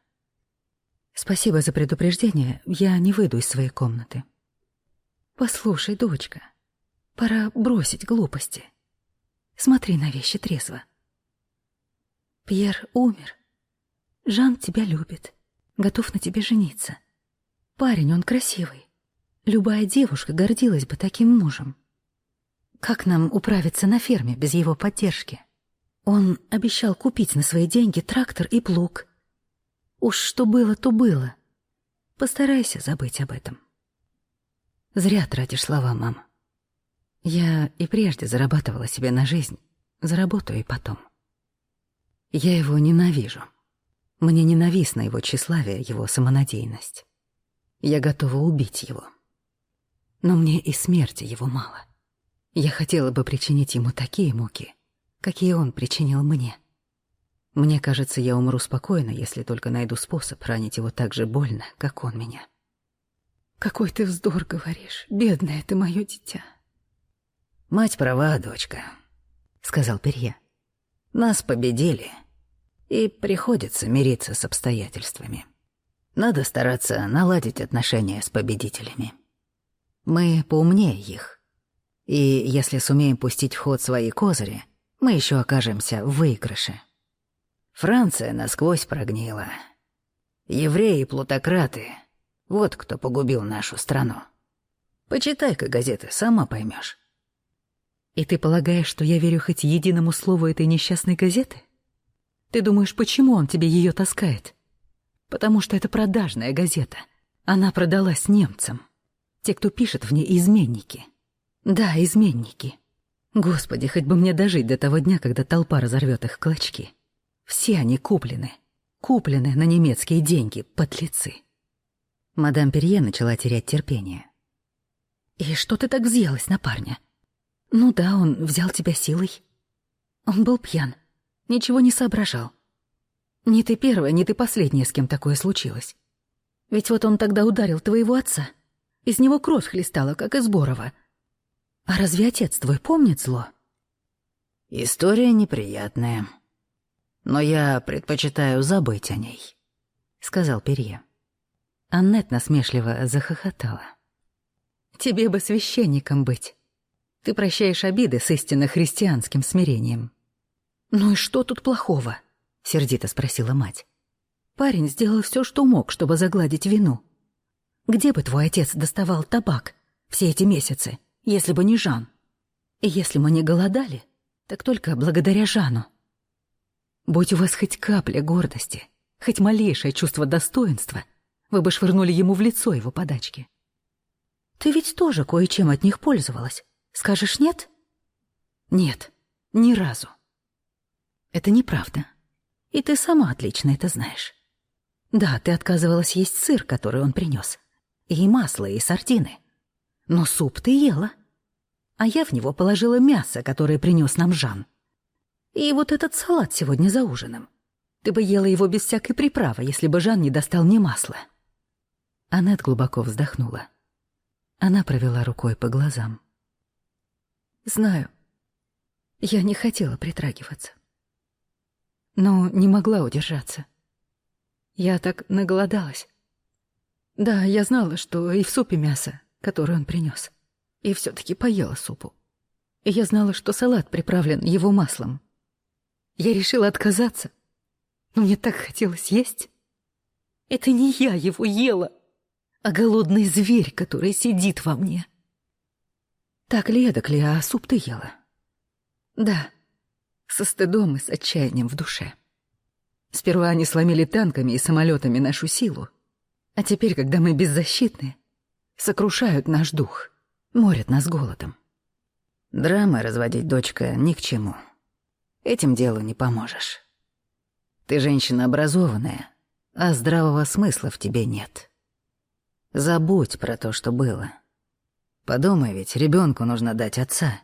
Спасибо за предупреждение, я не выйду из своей комнаты. Послушай, дочка, пора бросить глупости. Смотри на вещи трезво. Пьер умер. Жан тебя любит, готов на тебе жениться. Парень, он красивый. Любая девушка гордилась бы таким мужем. Как нам управиться на ферме без его поддержки? Он обещал купить на свои деньги трактор и плуг — Уж что было, то было. Постарайся забыть об этом. Зря тратишь слова, мама. Я и прежде зарабатывала себе на жизнь. Заработаю и потом. Я его ненавижу. Мне ненавистно его тщеславие, его самонадеянность. Я готова убить его. Но мне и смерти его мало. Я хотела бы причинить ему такие муки, какие он причинил мне. Мне кажется, я умру спокойно, если только найду способ ранить его так же больно, как он меня. Какой ты вздор говоришь, бедное ты мое дитя. Мать права, дочка, сказал Перье. Нас победили, и приходится мириться с обстоятельствами. Надо стараться наладить отношения с победителями. Мы поумнее их. И если сумеем пустить в ход свои козыри, мы еще окажемся в выигрыше. Франция насквозь прогнила. Евреи и плутократы — вот кто погубил нашу страну. Почитай-ка газеты, сама поймешь. И ты полагаешь, что я верю хоть единому слову этой несчастной газеты? Ты думаешь, почему он тебе ее таскает? Потому что это продажная газета. Она продалась немцам. Те, кто пишет в ней, изменники. Да, изменники. Господи, хоть бы мне дожить до того дня, когда толпа разорвет их клочки. Все они куплены. Куплены на немецкие деньги, подлецы. Мадам Перье начала терять терпение. «И что ты так взъелась на парня? Ну да, он взял тебя силой. Он был пьян, ничего не соображал. Не ты первая, не ты последняя, с кем такое случилось. Ведь вот он тогда ударил твоего отца. Из него кровь хлестала, как из Борова. А разве отец твой помнит зло?» «История неприятная», но я предпочитаю забыть о ней», — сказал Перье. Аннет насмешливо захохотала. «Тебе бы священником быть. Ты прощаешь обиды с истинно христианским смирением». «Ну и что тут плохого?» — сердито спросила мать. «Парень сделал все, что мог, чтобы загладить вину. Где бы твой отец доставал табак все эти месяцы, если бы не Жан? И если мы не голодали, так только благодаря Жану». Будь у вас хоть капля гордости, хоть малейшее чувство достоинства, вы бы швырнули ему в лицо его подачки. Ты ведь тоже кое-чем от них пользовалась. Скажешь нет? Нет, ни разу. Это неправда. И ты сама отлично это знаешь. Да, ты отказывалась есть сыр, который он принес, и масло, и сардины. Но суп ты ела. А я в него положила мясо, которое принес нам Жан. И вот этот салат сегодня за ужином. Ты бы ела его без всякой приправы, если бы Жан не достал мне масла». Аннет глубоко вздохнула. Она провела рукой по глазам. «Знаю, я не хотела притрагиваться. Но не могла удержаться. Я так наголодалась. Да, я знала, что и в супе мясо, которое он принес, и все таки поела супу. И я знала, что салат приправлен его маслом, я решила отказаться, но мне так хотелось есть. Это не я его ела, а голодный зверь, который сидит во мне. Так ли, эдак ли, а суп ты ела? Да, со стыдом и с отчаянием в душе. Сперва они сломили танками и самолетами нашу силу, а теперь, когда мы беззащитны, сокрушают наш дух, морят нас голодом. Драмы разводить, дочка, ни к чему. этим делу не поможешь. Ты женщина образованная, а здравого смысла в тебе нет. Забудь про то, что было. Подумай, ведь ребенку нужно дать отца.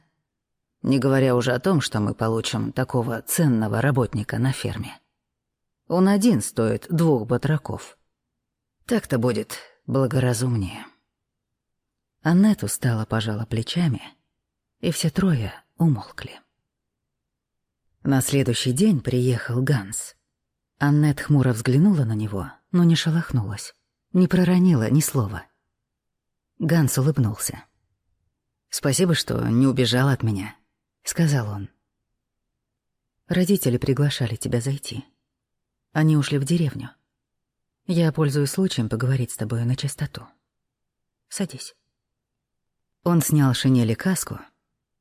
Не говоря уже о том, что мы получим такого ценного работника на ферме. Он один стоит двух батраков. Так-то будет благоразумнее. Аннет устало пожала плечами, и все трое умолкли. На следующий день приехал Ганс. Аннет хмуро взглянула на него, но не шелохнулась, не проронила ни слова. Ганс улыбнулся. «Спасибо, что не убежал от меня», — сказал он. «Родители приглашали тебя зайти. Они ушли в деревню. Я пользуюсь случаем поговорить с тобой на чистоту. Садись». Он снял шинель и каску,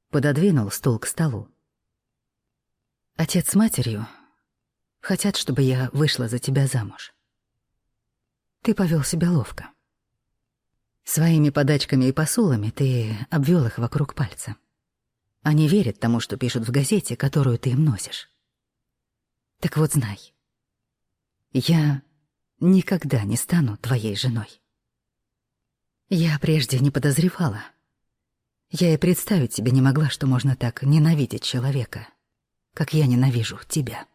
пододвинул стул к столу. Отец с матерью хотят, чтобы я вышла за тебя замуж. Ты повел себя ловко. Своими подачками и посулами ты обвел их вокруг пальца. Они верят тому, что пишут в газете, которую ты им носишь. Так вот знай, я никогда не стану твоей женой. Я прежде не подозревала. Я и представить себе не могла, что можно так ненавидеть человека, как я ненавижу тебя.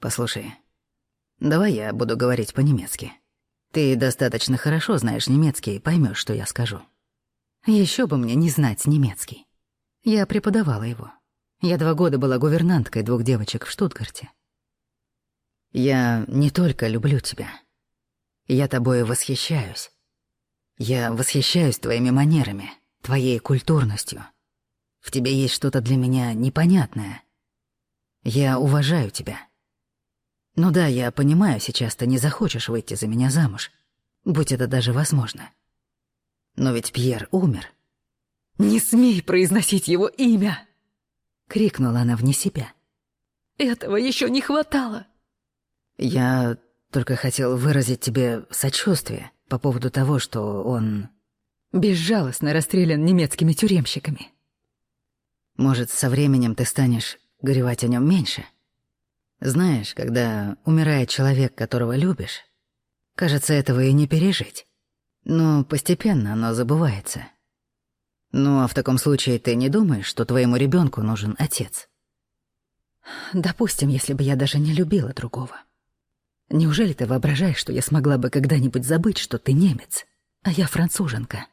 Послушай, давай я буду говорить по-немецки. Ты достаточно хорошо знаешь немецкий и поймешь, что я скажу. Еще бы мне не знать немецкий. Я преподавала его. Я два года была гувернанткой двух девочек в Штутгарте. Я не только люблю тебя. Я тобой восхищаюсь. Я восхищаюсь твоими манерами, твоей культурностью. В тебе есть что-то для меня непонятное. Я уважаю тебя. Ну да, я понимаю, сейчас ты не захочешь выйти за меня замуж, будь это даже возможно. Но ведь Пьер умер. «Не смей произносить его имя!» — крикнула она вне себя. «Этого еще не хватало!» «Я только хотел выразить тебе сочувствие по поводу того, что он...» «Безжалостно расстрелян немецкими тюремщиками», может, со временем ты станешь горевать о нем меньше? Знаешь, когда умирает человек, которого любишь, кажется, этого и не пережить. Но постепенно оно забывается. Ну а в таком случае ты не думаешь, что твоему ребенку нужен отец? Допустим, если бы я даже не любила другого. Неужели ты воображаешь, что я смогла бы когда-нибудь забыть, что ты немец, а я француженка?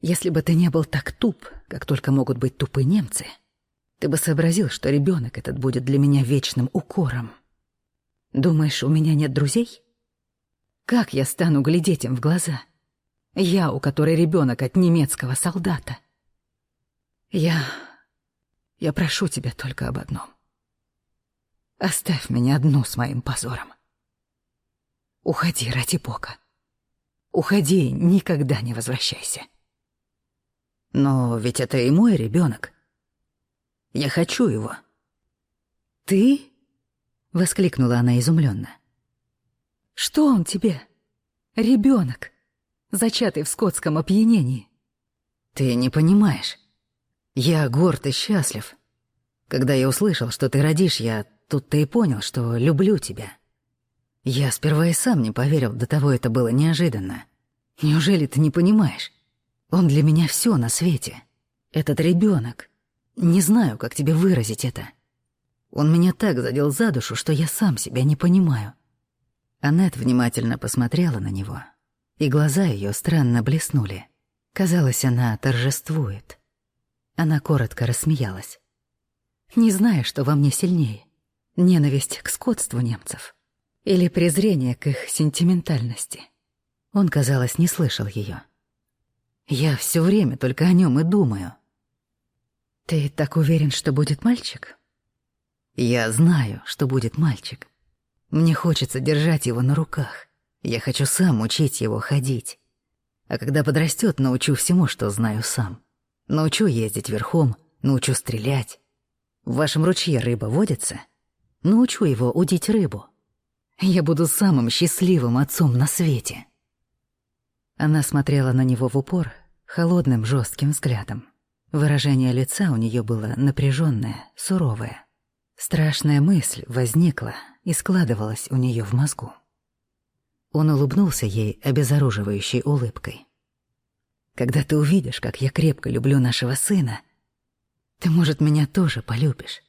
Если бы ты не был так туп, как только могут быть тупы немцы, ты бы сообразил, что ребенок этот будет для меня вечным укором. Думаешь, у меня нет друзей? Как я стану глядеть им в глаза? Я, у которой ребенок от немецкого солдата. Я... Я прошу тебя только об одном. Оставь меня одну с моим позором. Уходи, ради Бога. Уходи и никогда не возвращайся. Но ведь это и мой ребенок. Я хочу его. Ты? воскликнула она изумленно. Что он тебе? Ребенок, зачатый в скотском опьянении. Ты не понимаешь. Я горд и счастлив. Когда я услышал, что ты родишь, я тут-то и понял, что люблю тебя. Я сперва и сам не поверил, до того это было неожиданно. Неужели ты не понимаешь? Он для меня все на свете. Этот ребенок. Не знаю, как тебе выразить это. Он меня так задел за душу, что я сам себя не понимаю. Аннет внимательно посмотрела на него, и глаза ее странно блеснули. Казалось, она торжествует. Она коротко рассмеялась. Не знаю, что во мне сильнее. Ненависть к скотству немцев или презрение к их сентиментальности. Он, казалось, не слышал ее. Я все время только о нем и думаю. Ты так уверен, что будет мальчик? Я знаю, что будет мальчик. Мне хочется держать его на руках. Я хочу сам учить его ходить. А когда подрастет, научу всему, что знаю сам. Научу ездить верхом, научу стрелять. В вашем ручье рыба водится? Научу его удить рыбу. Я буду самым счастливым отцом на свете. Она смотрела на него в упор, холодным жестким взглядом. Выражение лица у нее было напряженное, суровое. Страшная мысль возникла и складывалась у нее в мозгу. Он улыбнулся ей обезоруживающей улыбкой. «Когда ты увидишь, как я крепко люблю нашего сына, ты, может, меня тоже полюбишь.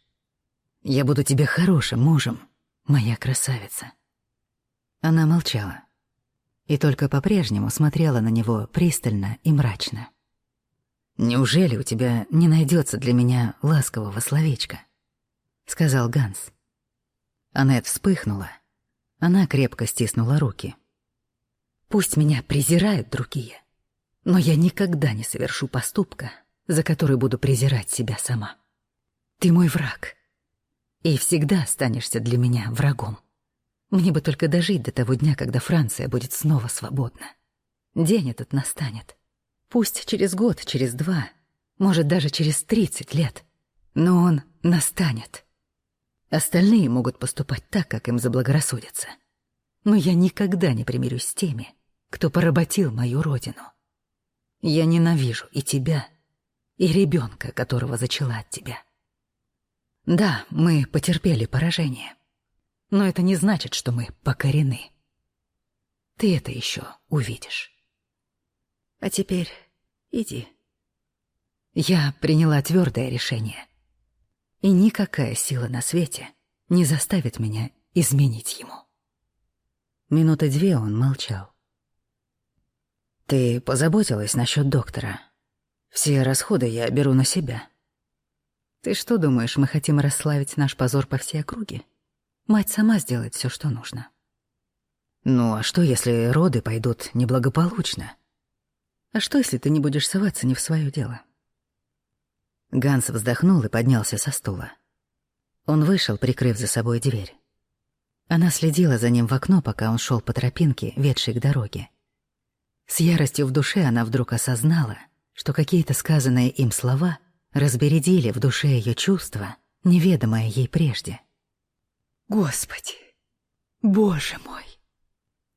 Я буду тебе хорошим мужем, моя красавица». Она молчала и только по-прежнему смотрела на него пристально и мрачно. «Неужели у тебя не найдется для меня ласкового словечка?» — сказал Ганс. Аннет вспыхнула. Она крепко стиснула руки. «Пусть меня презирают другие, но я никогда не совершу поступка, за который буду презирать себя сама. Ты мой враг, и всегда останешься для меня врагом. Мне бы только дожить до того дня, когда Франция будет снова свободна. День этот настанет. Пусть через год, через два, может, даже через тридцать лет, но он настанет». Остальные могут поступать так, как им заблагорассудится. Но я никогда не примирюсь с теми, кто поработил мою родину. Я ненавижу и тебя, и ребенка, которого зачала от тебя. Да, мы потерпели поражение, но это не значит, что мы покорены. Ты это еще увидишь. А теперь иди. Я приняла твердое решение — и никакая сила на свете не заставит меня изменить ему. Минуты две он молчал. «Ты позаботилась насчет доктора. Все расходы я беру на себя». «Ты что думаешь, мы хотим расславить наш позор по всей округе? Мать сама сделает все, что нужно». «Ну, а что, если роды пойдут неблагополучно?» «А что, если ты не будешь соваться не в свое дело?» Ганс вздохнул и поднялся со стула. Он вышел, прикрыв за собой дверь. Она следила за ним в окно, пока он шел по тропинке, ведшей к дороге. С яростью в душе она вдруг осознала, что какие-то сказанные им слова разбередили в душе ее чувства, неведомое ей прежде. «Господи, Боже мой,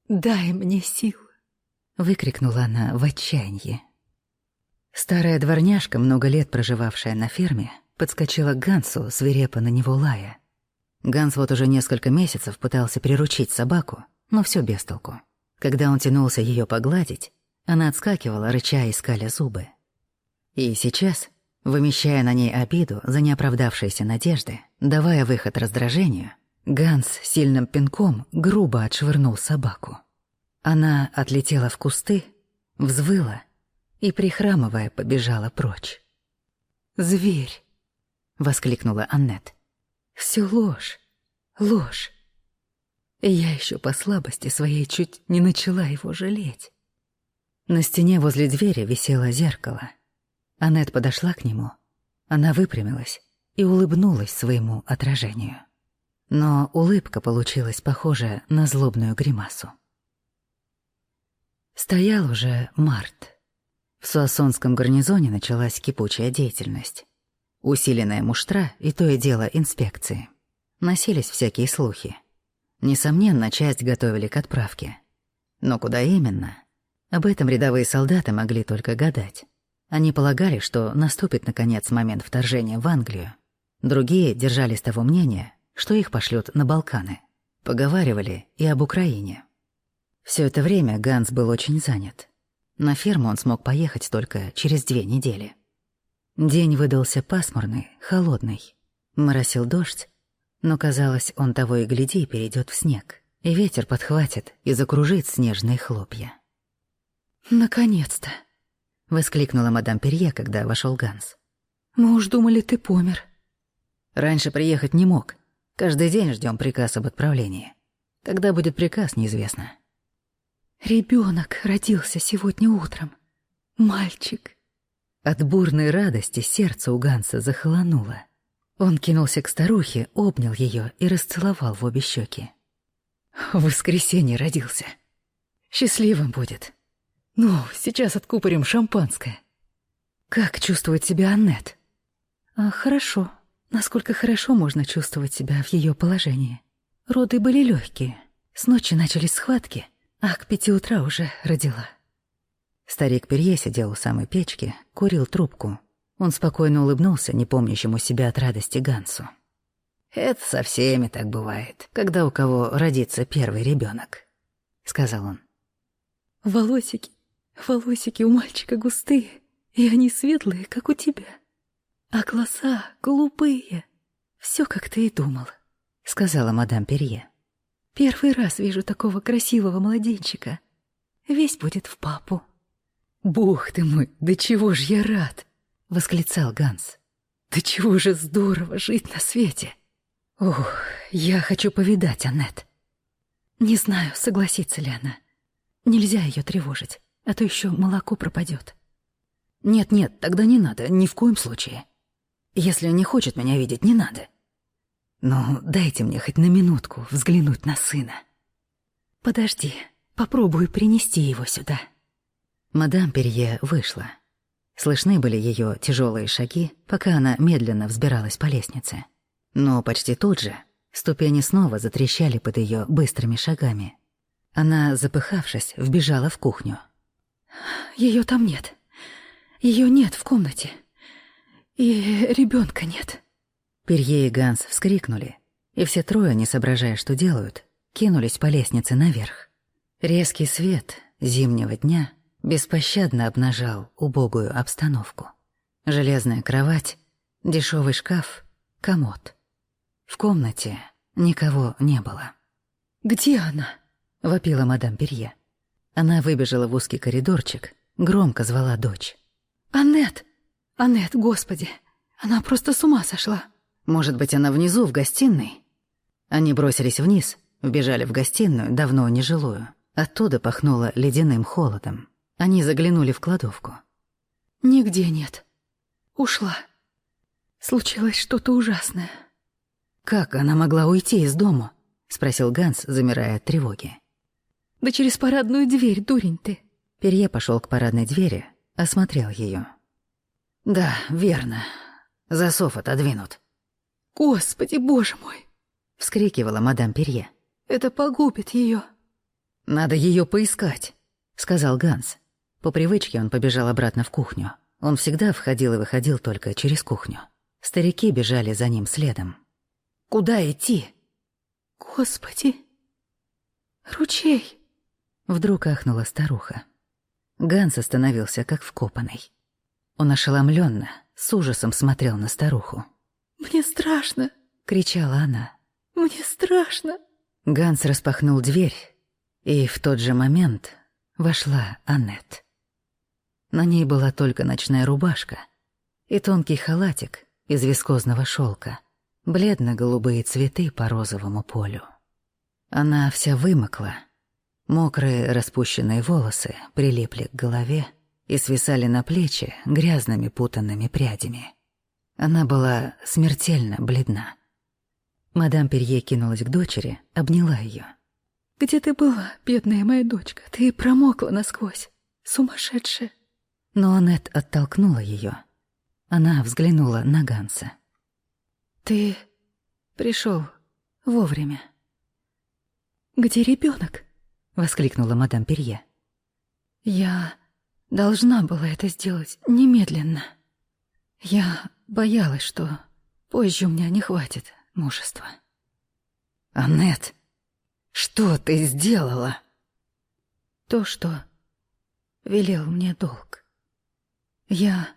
дай мне сил!» — выкрикнула она в отчаянии. Старая дворняжка, много лет проживавшая на ферме, подскочила к Гансу, свирепо на него лая. Ганс вот уже несколько месяцев пытался приручить собаку, но все без толку. Когда он тянулся ее погладить, она отскакивала, рыча и скаля зубы. И сейчас, вымещая на ней обиду за неоправдавшиеся надежды, давая выход раздражению, Ганс сильным пинком грубо отшвырнул собаку. Она отлетела в кусты, взвыла и, прихрамывая, побежала прочь. «Зверь!» — воскликнула Аннет. «Все ложь, ложь. Я еще по слабости своей чуть не начала его жалеть». На стене возле двери висело зеркало. Аннет подошла к нему. Она выпрямилась и улыбнулась своему отражению. Но улыбка получилась похожая на злобную гримасу. Стоял уже март. В Суассонском гарнизоне началась кипучая деятельность. Усиленная муштра и то и дело инспекции. Носились всякие слухи. Несомненно, часть готовили к отправке. Но куда именно? Об этом рядовые солдаты могли только гадать. Они полагали, что наступит, наконец, момент вторжения в Англию. Другие держались того мнения, что их пошлют на Балканы. Поговаривали и об Украине. Все это время Ганс был очень занят. На ферму он смог поехать только через две недели. День выдался пасмурный, холодный. Моросил дождь, но, казалось, он того и гляди перейдет в снег, и ветер подхватит и закружит снежные хлопья. «Наконец-то!» — воскликнула мадам Перье, когда вошел Ганс. «Мы уж думали, ты помер». «Раньше приехать не мог. Каждый день ждем приказ об отправлении. Когда будет приказ, неизвестно». Ребенок родился сегодня утром. Мальчик. От бурной радости сердце у Ганса захолонуло. Он кинулся к старухе, обнял ее и расцеловал в обе щеки. В воскресенье родился. Счастливым будет. Ну, сейчас откупорим шампанское. Как чувствует себя Аннет? А, хорошо. Насколько хорошо можно чувствовать себя в ее положении. Роды были легкие. С ночи начались схватки — а к пяти утра уже родила. Старик Перье сидел у самой печки, курил трубку. Он спокойно улыбнулся, не помнящему себя от радости Гансу. «Это со всеми так бывает, когда у кого родится первый ребенок, сказал он. «Волосики, волосики у мальчика густые, и они светлые, как у тебя. А глаза голубые. Все, как ты и думал», — сказала мадам Перье. «Первый раз вижу такого красивого младенчика. Весь будет в папу». «Бог ты мой, да чего ж я рад!» — восклицал Ганс. «Да чего же здорово жить на свете!» «Ох, я хочу повидать Аннет». «Не знаю, согласится ли она. Нельзя ее тревожить, а то еще молоко пропадет. «Нет-нет, тогда не надо, ни в коем случае. Если не хочет меня видеть, не надо. Но дайте мне хоть на минутку взглянуть на сына». «Подожди, попробую принести его сюда». Мадам Перье вышла. Слышны были ее тяжелые шаги, пока она медленно взбиралась по лестнице. Но почти тут же ступени снова затрещали под ее быстрыми шагами. Она, запыхавшись, вбежала в кухню. Ее там нет. Ее нет в комнате. И ребенка нет. Перье и Ганс вскрикнули, и все трое, не соображая, что делают, кинулись по лестнице наверх. Резкий свет зимнего дня — беспощадно обнажал убогую обстановку. Железная кровать, дешевый шкаф, комод. В комнате никого не было. «Где она?» — вопила мадам Перье. Она выбежала в узкий коридорчик, громко звала дочь. «Аннет! Аннет, господи! Она просто с ума сошла!» «Может быть, она внизу, в гостиной?» Они бросились вниз, вбежали в гостиную, давно нежилую. Оттуда пахнуло ледяным холодом. Они заглянули в кладовку. «Нигде нет. Ушла. Случилось что-то ужасное». «Как она могла уйти из дома?» — спросил Ганс, замирая от тревоги. «Да через парадную дверь, дурень ты». Перье пошел к парадной двери, осмотрел ее. «Да, верно. Засов отодвинут». «Господи, боже мой!» — вскрикивала мадам Перье. «Это погубит ее. «Надо ее поискать», — сказал Ганс. По привычке он побежал обратно в кухню. Он всегда входил и выходил только через кухню. Старики бежали за ним следом. «Куда идти?» «Господи! Ручей!» Вдруг ахнула старуха. Ганс остановился, как вкопанный. Он ошеломленно, с ужасом смотрел на старуху. «Мне страшно!» — кричала она. «Мне страшно!» Ганс распахнул дверь, и в тот же момент вошла Аннет. На ней была только ночная рубашка и тонкий халатик из вискозного шелка, бледно-голубые цветы по розовому полю. Она вся вымокла, мокрые распущенные волосы прилипли к голове и свисали на плечи грязными путанными прядями. Она была смертельно бледна. Мадам Перье кинулась к дочери, обняла ее. «Где ты была, бедная моя дочка? Ты промокла насквозь. Сумасшедшая!» Но Аннет оттолкнула ее. Она взглянула на Ганса. «Ты пришел вовремя». «Где ребенок? Воскликнула мадам Перье. «Я должна была это сделать немедленно. Я боялась, что позже у меня не хватит мужества». «Аннет, что ты сделала?» «То, что велел мне долг». Я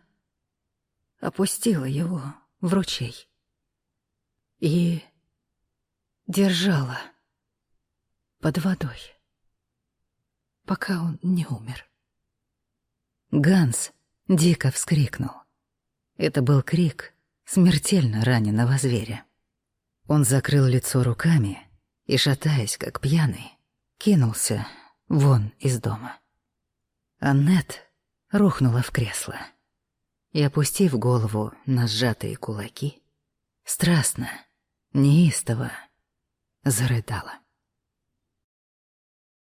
опустила его в ручей и держала под водой, пока он не умер. Ганс дико вскрикнул. Это был крик смертельно раненого зверя. Он закрыл лицо руками и, шатаясь как пьяный, кинулся вон из дома. Аннет рухнула в кресло и, опустив голову на сжатые кулаки, страстно, неистово зарыдала.